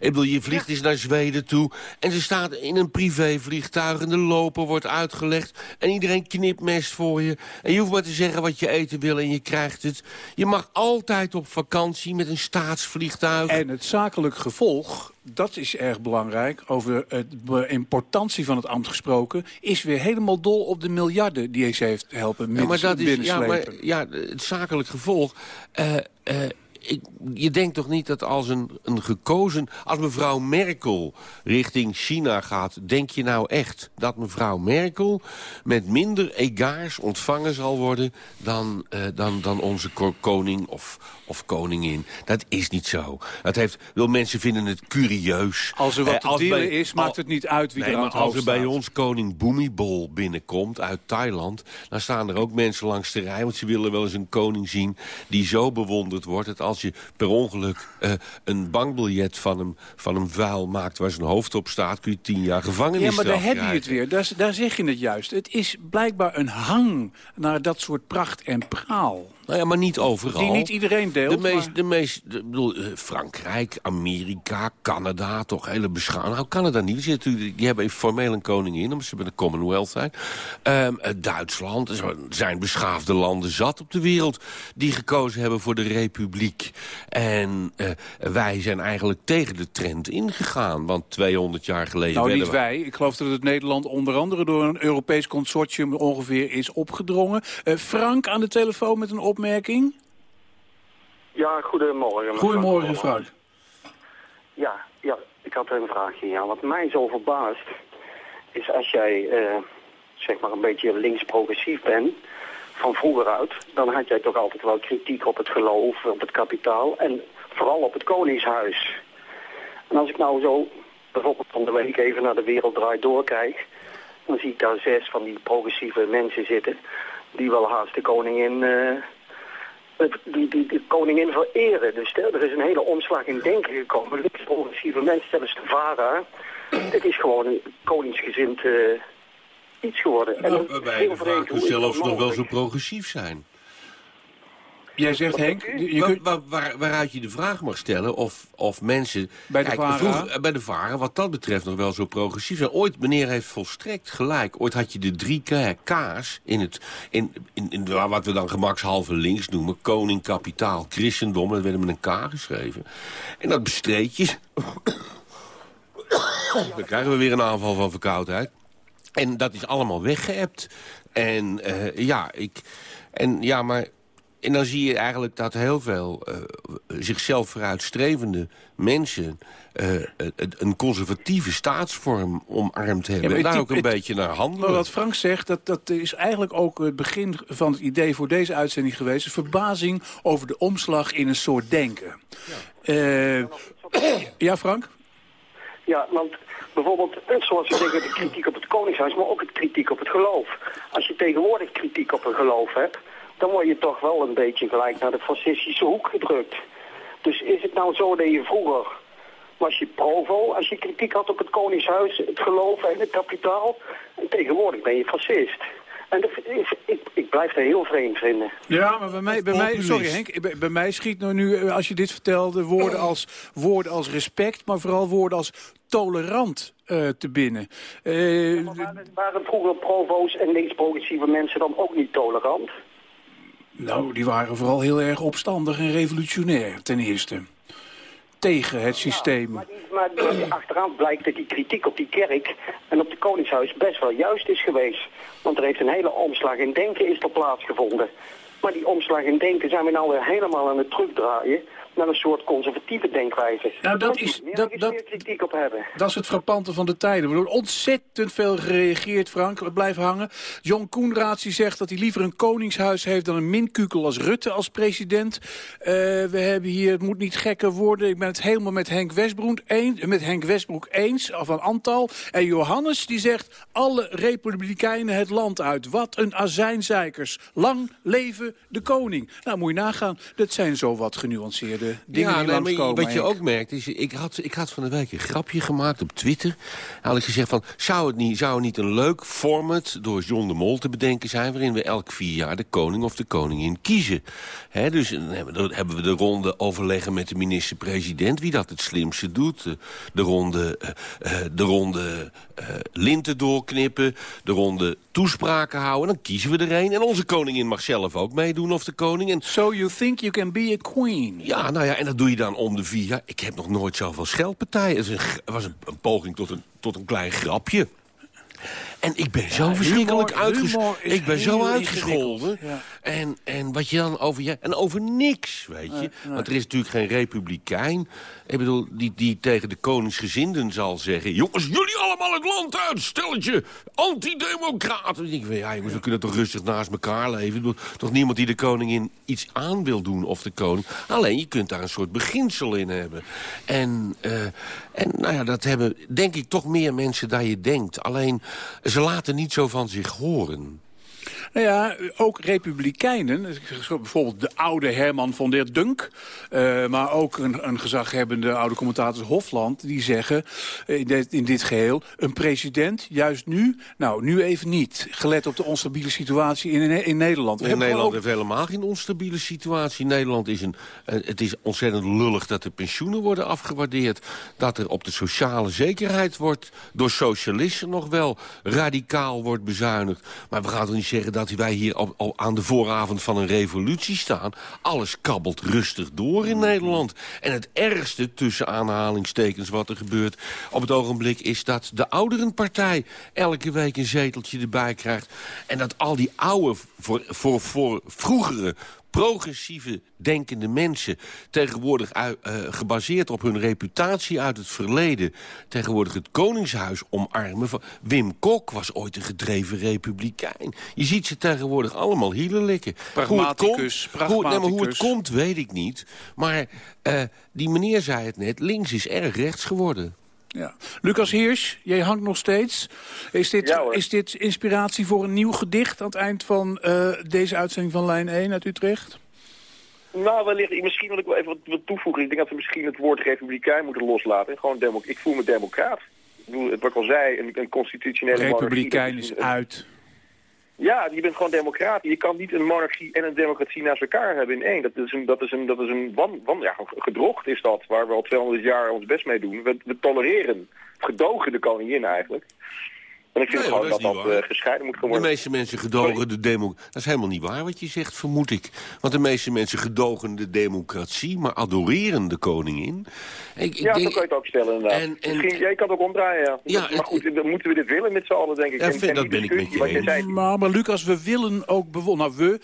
Speaker 18: Ik bedoel, je vliegt eens naar Zweden toe... en ze staat in een privévliegtuig en de loper wordt uitgelegd... en iedereen knipmest voor je. En je hoeft maar te zeggen wat je eten wil en je krijgt het. Je mag altijd op vakantie met een staatsvliegtuig.
Speaker 17: En het zakelijk gevolg, dat is erg belangrijk, over de importantie van het ambt gesproken, is weer helemaal dol op de miljarden die ze heeft helpen
Speaker 18: Ja, maar dat is ja, maar, ja, het zakelijk gevolg. eh, eh, ik, je denkt toch niet dat als een, een gekozen... Als mevrouw Merkel richting China gaat... denk je nou echt dat mevrouw Merkel... met minder egaars ontvangen zal worden... dan, eh, dan, dan onze ko- koning of, of koningin? Dat is niet zo. Dat heeft, wil mensen vinden het curieus.
Speaker 17: Als er wat
Speaker 18: Eh,
Speaker 17: te dealen
Speaker 18: bij-
Speaker 17: is, maakt het niet uit wie
Speaker 18: nee,
Speaker 17: er aan het
Speaker 18: als er bij ons koning Bhumibol binnenkomt uit Thailand... dan staan er ook mensen langs de rij... want ze willen wel eens een koning zien die zo bewonderd wordt... als als je per ongeluk eh, een bankbiljet van hem, van hem vuil maakt... waar zijn hoofd op staat, kun je tien jaar gevangenis
Speaker 17: Ja, maar daar heb je het weer. Daar, daar zeg je het juist. Het is blijkbaar een hang naar dat soort pracht en praal.
Speaker 18: Nou ja, maar niet overal.
Speaker 17: Die niet iedereen deelt,
Speaker 18: De meest,
Speaker 17: maar-
Speaker 18: de meest de, bedoel, eh, Frankrijk, Amerika, Canada, toch hele beschouwing. Nou, Canada niet. Die, zitten die hebben formeel een koningin, omdat ze bij de Commonwealth zijn. Ehm, eh, Duitsland, er zijn beschaafde landen zat op de wereld... die gekozen hebben voor de republiek. En eh, wij zijn eigenlijk tegen de trend ingegaan. Want 200 jaar geleden
Speaker 17: Nou, niet
Speaker 18: we-
Speaker 17: wij. Ik geloof dat het Nederland onder andere door een Europees consortium ongeveer is opgedrongen. Frank aan de telefoon met een opmerking.
Speaker 21: Ja, goedemorgen.
Speaker 17: Goedemorgen, Frank.
Speaker 21: Ja, ja, ik had een vraagje. Ja. Wat mij zo verbaast, is als jij eh, zeg maar een beetje links-progressief bent, van vroeger uit, dan had jij toch altijd wel kritiek op het geloof, op het kapitaal en vooral op het koningshuis. En als ik nou zo bijvoorbeeld van de week even naar de wereld draait doorkijk, dan zie ik daar zes van die progressieve mensen zitten, die wel haast de koningin... eh, het- die, die, die koningin vereren. Dus er is een hele omslag in denken gekomen. Links-progressieve mensen, zelfs de VARA. Het is gewoon een koningsgezind eh, iets geworden. En
Speaker 18: Nou,
Speaker 21: heel
Speaker 18: de
Speaker 21: is dat
Speaker 18: zelfs nog wel zo progressief zijn.
Speaker 17: Jij zegt, Henk... Je kunt...
Speaker 18: waar- waar- waaruit je de vraag mag stellen of, of mensen...
Speaker 17: Bij de
Speaker 18: eh, bij de VARA, wat dat betreft, nog wel zo progressief zijn. Ooit, meneer heeft volstrekt gelijk. Ooit had je de drie K's in, het, in, in, in wat we dan gemakshalve links noemen. Koning, kapitaal, christendom. Dat werd met een K geschreven. En dat bestreed je. (coughs) Dan krijgen we weer een aanval van verkoudheid. En dat is allemaal weggeëpt. En eh, ja, ik... En ja, maar... En dan zie je eigenlijk dat heel veel eh, zichzelf vooruitstrevende mensen... eh, een conservatieve staatsvorm omarmd hebben. en daar ook een
Speaker 17: het-
Speaker 18: beetje naar
Speaker 17: Maar
Speaker 18: handelen.
Speaker 17: wat Frank zegt, dat, dat is eigenlijk ook het begin van het idee voor deze uitzending geweest. Verbazing over de omslag in een soort denken. Ja, ja Frank?
Speaker 21: Ja, want bijvoorbeeld, eh, zoals we zeggen, de kritiek op het koningshuis, maar ook het kritiek op het geloof. Als je tegenwoordig kritiek op een geloof hebt, dan word je toch wel een beetje gelijk naar de fascistische hoek gedrukt. Dus is het nou zo dat je vroeger was je provo als je kritiek had op het koningshuis, het geloof en het kapitaal, en tegenwoordig ben je fascist. En dat is, ik, ik blijf dat heel vreemd vinden.
Speaker 17: Ja, maar bij mij, bij mij sorry Henk, bij, bij mij schiet nou nu, eh, als je dit vertelde, woorden als, woorden als respect, maar vooral woorden als tolerant eh, te binnen. Eh,
Speaker 21: Waren vroeger provo's en links-progressieve mensen dan ook niet tolerant?
Speaker 17: Nou, die waren vooral heel erg opstandig en revolutionair, ten eerste. Tegen het systeem.
Speaker 21: Maar achteraan blijkt dat die kritiek op die kerk en op het koningshuis best wel juist is geweest. Want er heeft een hele omslag in denken is er plaatsgevonden. Maar die omslag in denken zijn we nou weer helemaal aan het terugdraaien naar een soort conservatieve denkwijze.
Speaker 17: Nou, dat is- dat- dat-
Speaker 21: kritiek op hebben.
Speaker 17: Dat is het frappante van de tijden. Er wordt ontzettend veel gereageerd, Frank. Blijft hangen. John Koenraads die zegt dat hij liever een koningshuis heeft... dan een minkukel als Rutte als president. Eh, we hebben hier, het moet niet gekker worden. Ik ben het helemaal met Henk Westbroek eens, met Henk Westbroek eens van Antal. En Johannes die zegt... alle republikeinen het land uit. Wat een azijnzeikers. Lang leven de koning. Nou, moet je nagaan. Dat zijn zo wat genuanceerde dingen
Speaker 18: ja,
Speaker 17: die
Speaker 18: nee, maar wat je ook merkt is, ik had, ik had van de week een grapje gemaakt op Twitter. Had ik gezegd van, zou het niet, zou het niet een leuk format door John de Mol te bedenken zijn... waarin we elk vier jaar de koning of de koningin kiezen. Hè, dus dan hebben, we de ronde overleggen met de minister-president... wie dat het slimste doet. De, de ronde, eh, eh, de ronde eh, linten doorknippen, de ronde toespraken houden. Dan kiezen we er een. En onze koningin mag zelf ook meedoen of de koning. En
Speaker 17: So you think you can be a queen?
Speaker 18: ja, nou ja, en dat doe je dan om de vier jaar. Ik heb nog nooit zoveel scheldpartijen. Het is een was een poging tot een, tot een klein grapje. En ik ben zo
Speaker 17: Ja,
Speaker 18: verschrikkelijk uitgescholden. Ik ben zo uitgescholden.
Speaker 17: ja.
Speaker 18: En, en wat je dan over... Ja, en over niks, weet je.
Speaker 17: Nee, nee.
Speaker 18: Want er is natuurlijk geen republikein. Ik bedoel, die, die tegen de koningsgezinden zal zeggen... jongens, jullie allemaal het land uit, stelletje antidemocraten. Denk ik van, ja jongens, we kunnen toch rustig naast elkaar leven. Bedoel, toch niemand die de koningin iets aan wil doen of de koning. Alleen, je kunt daar een soort beginsel in hebben. En, eh, en nou ja, dat hebben denk ik toch meer mensen dan je denkt. Alleen, ze laten niet zo van zich horen.
Speaker 17: Nou ja, ook republikeinen, bijvoorbeeld de oude Herman van der Dunk... eh, maar ook een, een gezaghebbende oude commentator Hofland... die zeggen eh, in dit, in dit geheel, een president juist nu... nou, nu even niet, gelet op de onstabiele situatie in, in Nederland. We
Speaker 18: In Nederland
Speaker 17: ook-
Speaker 18: heeft helemaal geen onstabiele situatie. Nederland is een, eh, het is ontzettend lullig dat de pensioenen worden afgewaardeerd. Dat er op de sociale zekerheid wordt door socialisten nog wel radicaal wordt bezuinigd. Maar we gaan toch niet zeggen dat wij hier al, aan de vooravond van een revolutie staan. Alles kabbelt rustig door in Nederland. En het ergste, tussen aanhalingstekens, wat er gebeurt op het ogenblik... is dat de ouderenpartij elke week een zeteltje erbij krijgt. En dat al die oude, voor, voor, voor vroegere progressieve denkende mensen... tegenwoordig eh, gebaseerd op hun reputatie uit het verleden... tegenwoordig het Koningshuis omarmen. Van, Wim Kok was ooit een gedreven republikein. Je ziet ze tegenwoordig allemaal hielen likken.
Speaker 17: Pragmaticus,
Speaker 18: Hoe het komt, hoe, maar hoe het komt, weet ik niet. Maar eh, die meneer zei het net, links is erg rechts geworden.
Speaker 17: Ja. Lucas Heers, jij hangt nog steeds. Is dit,
Speaker 19: Ja,
Speaker 17: is dit inspiratie voor een nieuw gedicht... aan het eind van eh, deze uitzending van Lijn 1 uit Utrecht?
Speaker 19: Nou, wellicht, misschien wil ik wel even wat, wat toevoegen. Ik denk dat we misschien het woord republikein moeten loslaten. En gewoon demo ik voel me democraat. Ik bedoel, wat ik al zei, een, een constitutionele
Speaker 17: Republikein is
Speaker 19: een-
Speaker 17: uit.
Speaker 19: Ja, je bent gewoon democraat. Je kan niet een monarchie en een democratie naast elkaar hebben in één. Dat is een, dat is een, dat is een wan, wan, ja, gedrocht is dat, waar we al 200 jaar ons best mee doen. We, we tolereren, gedogen de koningin eigenlijk. En ik vind
Speaker 18: Nee,
Speaker 19: gewoon
Speaker 18: dat
Speaker 19: dat
Speaker 18: is
Speaker 19: dat,
Speaker 18: niet waar.
Speaker 19: eh, gescheiden moet
Speaker 18: De
Speaker 19: worden.
Speaker 18: meeste mensen gedogen de demo... Dat is helemaal niet waar wat je zegt, vermoed ik. Want de meeste mensen gedogen de democratie... maar adoreren de koningin. Ik, ik
Speaker 19: ja,
Speaker 18: denk-
Speaker 19: zo kan je het ook stellen inderdaad.
Speaker 18: En- en-
Speaker 19: Misschien, jij kan het ook omdraaien, ja.
Speaker 18: Ja,
Speaker 19: maar goed, dan moeten we dit willen met z'n allen, denk ik.
Speaker 18: Ja,
Speaker 19: En-
Speaker 18: vind-
Speaker 19: en
Speaker 18: dat ben ik met je
Speaker 19: zei,
Speaker 17: Maar, maar Lucas, we willen ook bewonderen. Nou,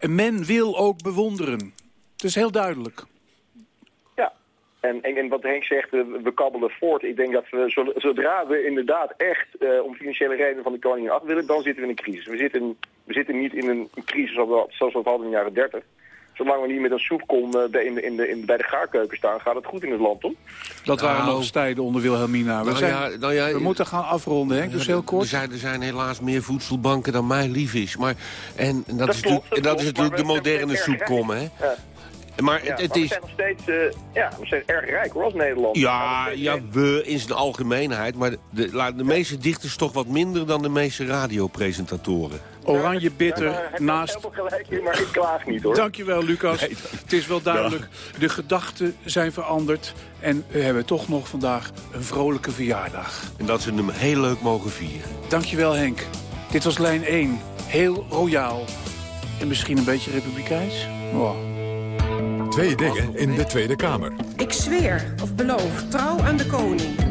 Speaker 17: we, men wil ook bewonderen. Het is heel duidelijk.
Speaker 19: En, en, en wat Henk zegt, eh, we kabbelen voort. Ik denk dat we, zo- zodra we inderdaad echt eh, om financiële redenen van de koningin af willen, dan zitten we in een crisis. We zitten, we zitten niet in een, crisis zoals we, zoals we het hadden in de jaren 30. Zolang we niet met een soepkom eh, bij, in de, in de, in, bij de gaarkeuken staan, gaat het goed in het land, toch?
Speaker 17: Dat waren
Speaker 18: Nou.
Speaker 17: nog eens tijden onder Wilhelmina. We,
Speaker 18: Nou
Speaker 17: zijn,
Speaker 18: ja, nou ja,
Speaker 17: we moeten gaan afronden, Henk, dus heel
Speaker 18: Er
Speaker 17: kort.
Speaker 18: zijn, er zijn helaas meer voedselbanken dan mij lief is. Maar, en dat,
Speaker 19: Dat
Speaker 18: is
Speaker 19: klopt,
Speaker 18: natuurlijk,
Speaker 19: dat
Speaker 18: en dat is
Speaker 19: klopt,
Speaker 18: natuurlijk de moderne soepkom, hè?
Speaker 19: Ja.
Speaker 18: Maar
Speaker 19: Ja,
Speaker 18: het, het
Speaker 19: maar we
Speaker 18: is...
Speaker 19: zijn nog steeds, eh, ja, we zijn erg rijk hoor, als Nederland.
Speaker 18: Ja, ja, we in zijn algemeenheid. Maar de, la- de meeste dichters toch wat minder dan de meeste radiopresentatoren.
Speaker 17: Oranje bitter
Speaker 19: je
Speaker 17: naast...
Speaker 19: helemaal gelijk in, maar ik klaag niet hoor.
Speaker 17: Dankjewel, Lucas. Het is wel duidelijk, de gedachten zijn veranderd... en we hebben toch nog vandaag een vrolijke verjaardag.
Speaker 18: En dat ze hem heel leuk mogen vieren.
Speaker 17: Dankjewel, Henk. Dit was lijn 1. Heel royaal. En misschien een beetje republikeins? Oh.
Speaker 1: Twee dingen in de Tweede Kamer.
Speaker 22: Ik zweer of beloof trouw aan de koning.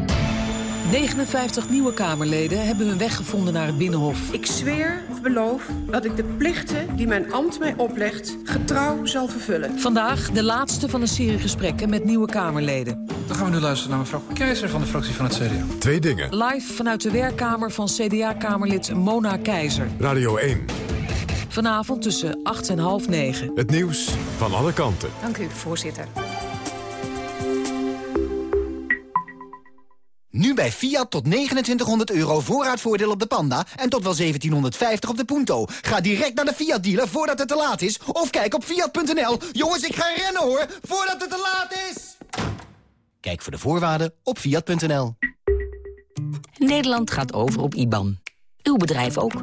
Speaker 23: 59 nieuwe Kamerleden hebben hun weg gevonden naar het Binnenhof.
Speaker 22: Ik zweer of beloof dat ik de plichten die mijn ambt mij oplegt... getrouw zal vervullen.
Speaker 23: Vandaag de laatste van een serie gesprekken met nieuwe Kamerleden.
Speaker 24: Dan gaan we nu luisteren naar mevrouw Keizer van de fractie van het CDA.
Speaker 1: Twee dingen.
Speaker 23: Live vanuit de werkkamer van CDA-kamerlid Mona Keizer.
Speaker 1: Radio 1.
Speaker 23: Vanavond tussen 8 en half 9.
Speaker 1: Het nieuws van alle kanten.
Speaker 22: Dank u, voorzitter.
Speaker 25: Nu bij Fiat tot 2900 euro voorraadvoordeel op de Panda en tot wel 1750 op de Punto. Ga direct naar de Fiat dealer voordat het te laat is of kijk op fiat.nl. Jongens, ik ga rennen hoor, voordat het te laat is. Kijk voor de voorwaarden op fiat.nl.
Speaker 26: Nederland gaat over op IBAN. Uw bedrijf ook.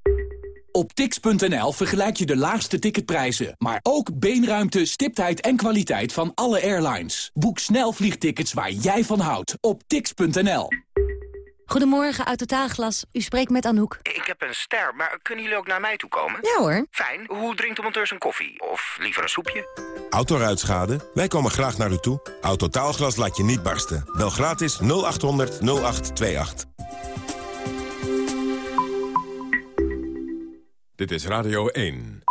Speaker 27: Op tix.nl vergelijk je de laagste ticketprijzen, maar ook beenruimte, stiptheid en kwaliteit van alle airlines. Boek snel vliegtickets waar jij van houdt op tix.nl.
Speaker 23: Goedemorgen, Autotaalglas. U spreekt met Anouk.
Speaker 25: Ik heb een ster, maar kunnen jullie ook naar mij toe komen?
Speaker 23: Ja hoor.
Speaker 25: Fijn. Hoe drinkt de monteur zijn koffie? Of liever een soepje?
Speaker 28: Autoruitschade? Wij komen graag naar u toe. Autotaalglas laat je niet barsten. Bel gratis 0800 0828.
Speaker 1: Dit is Radio 1.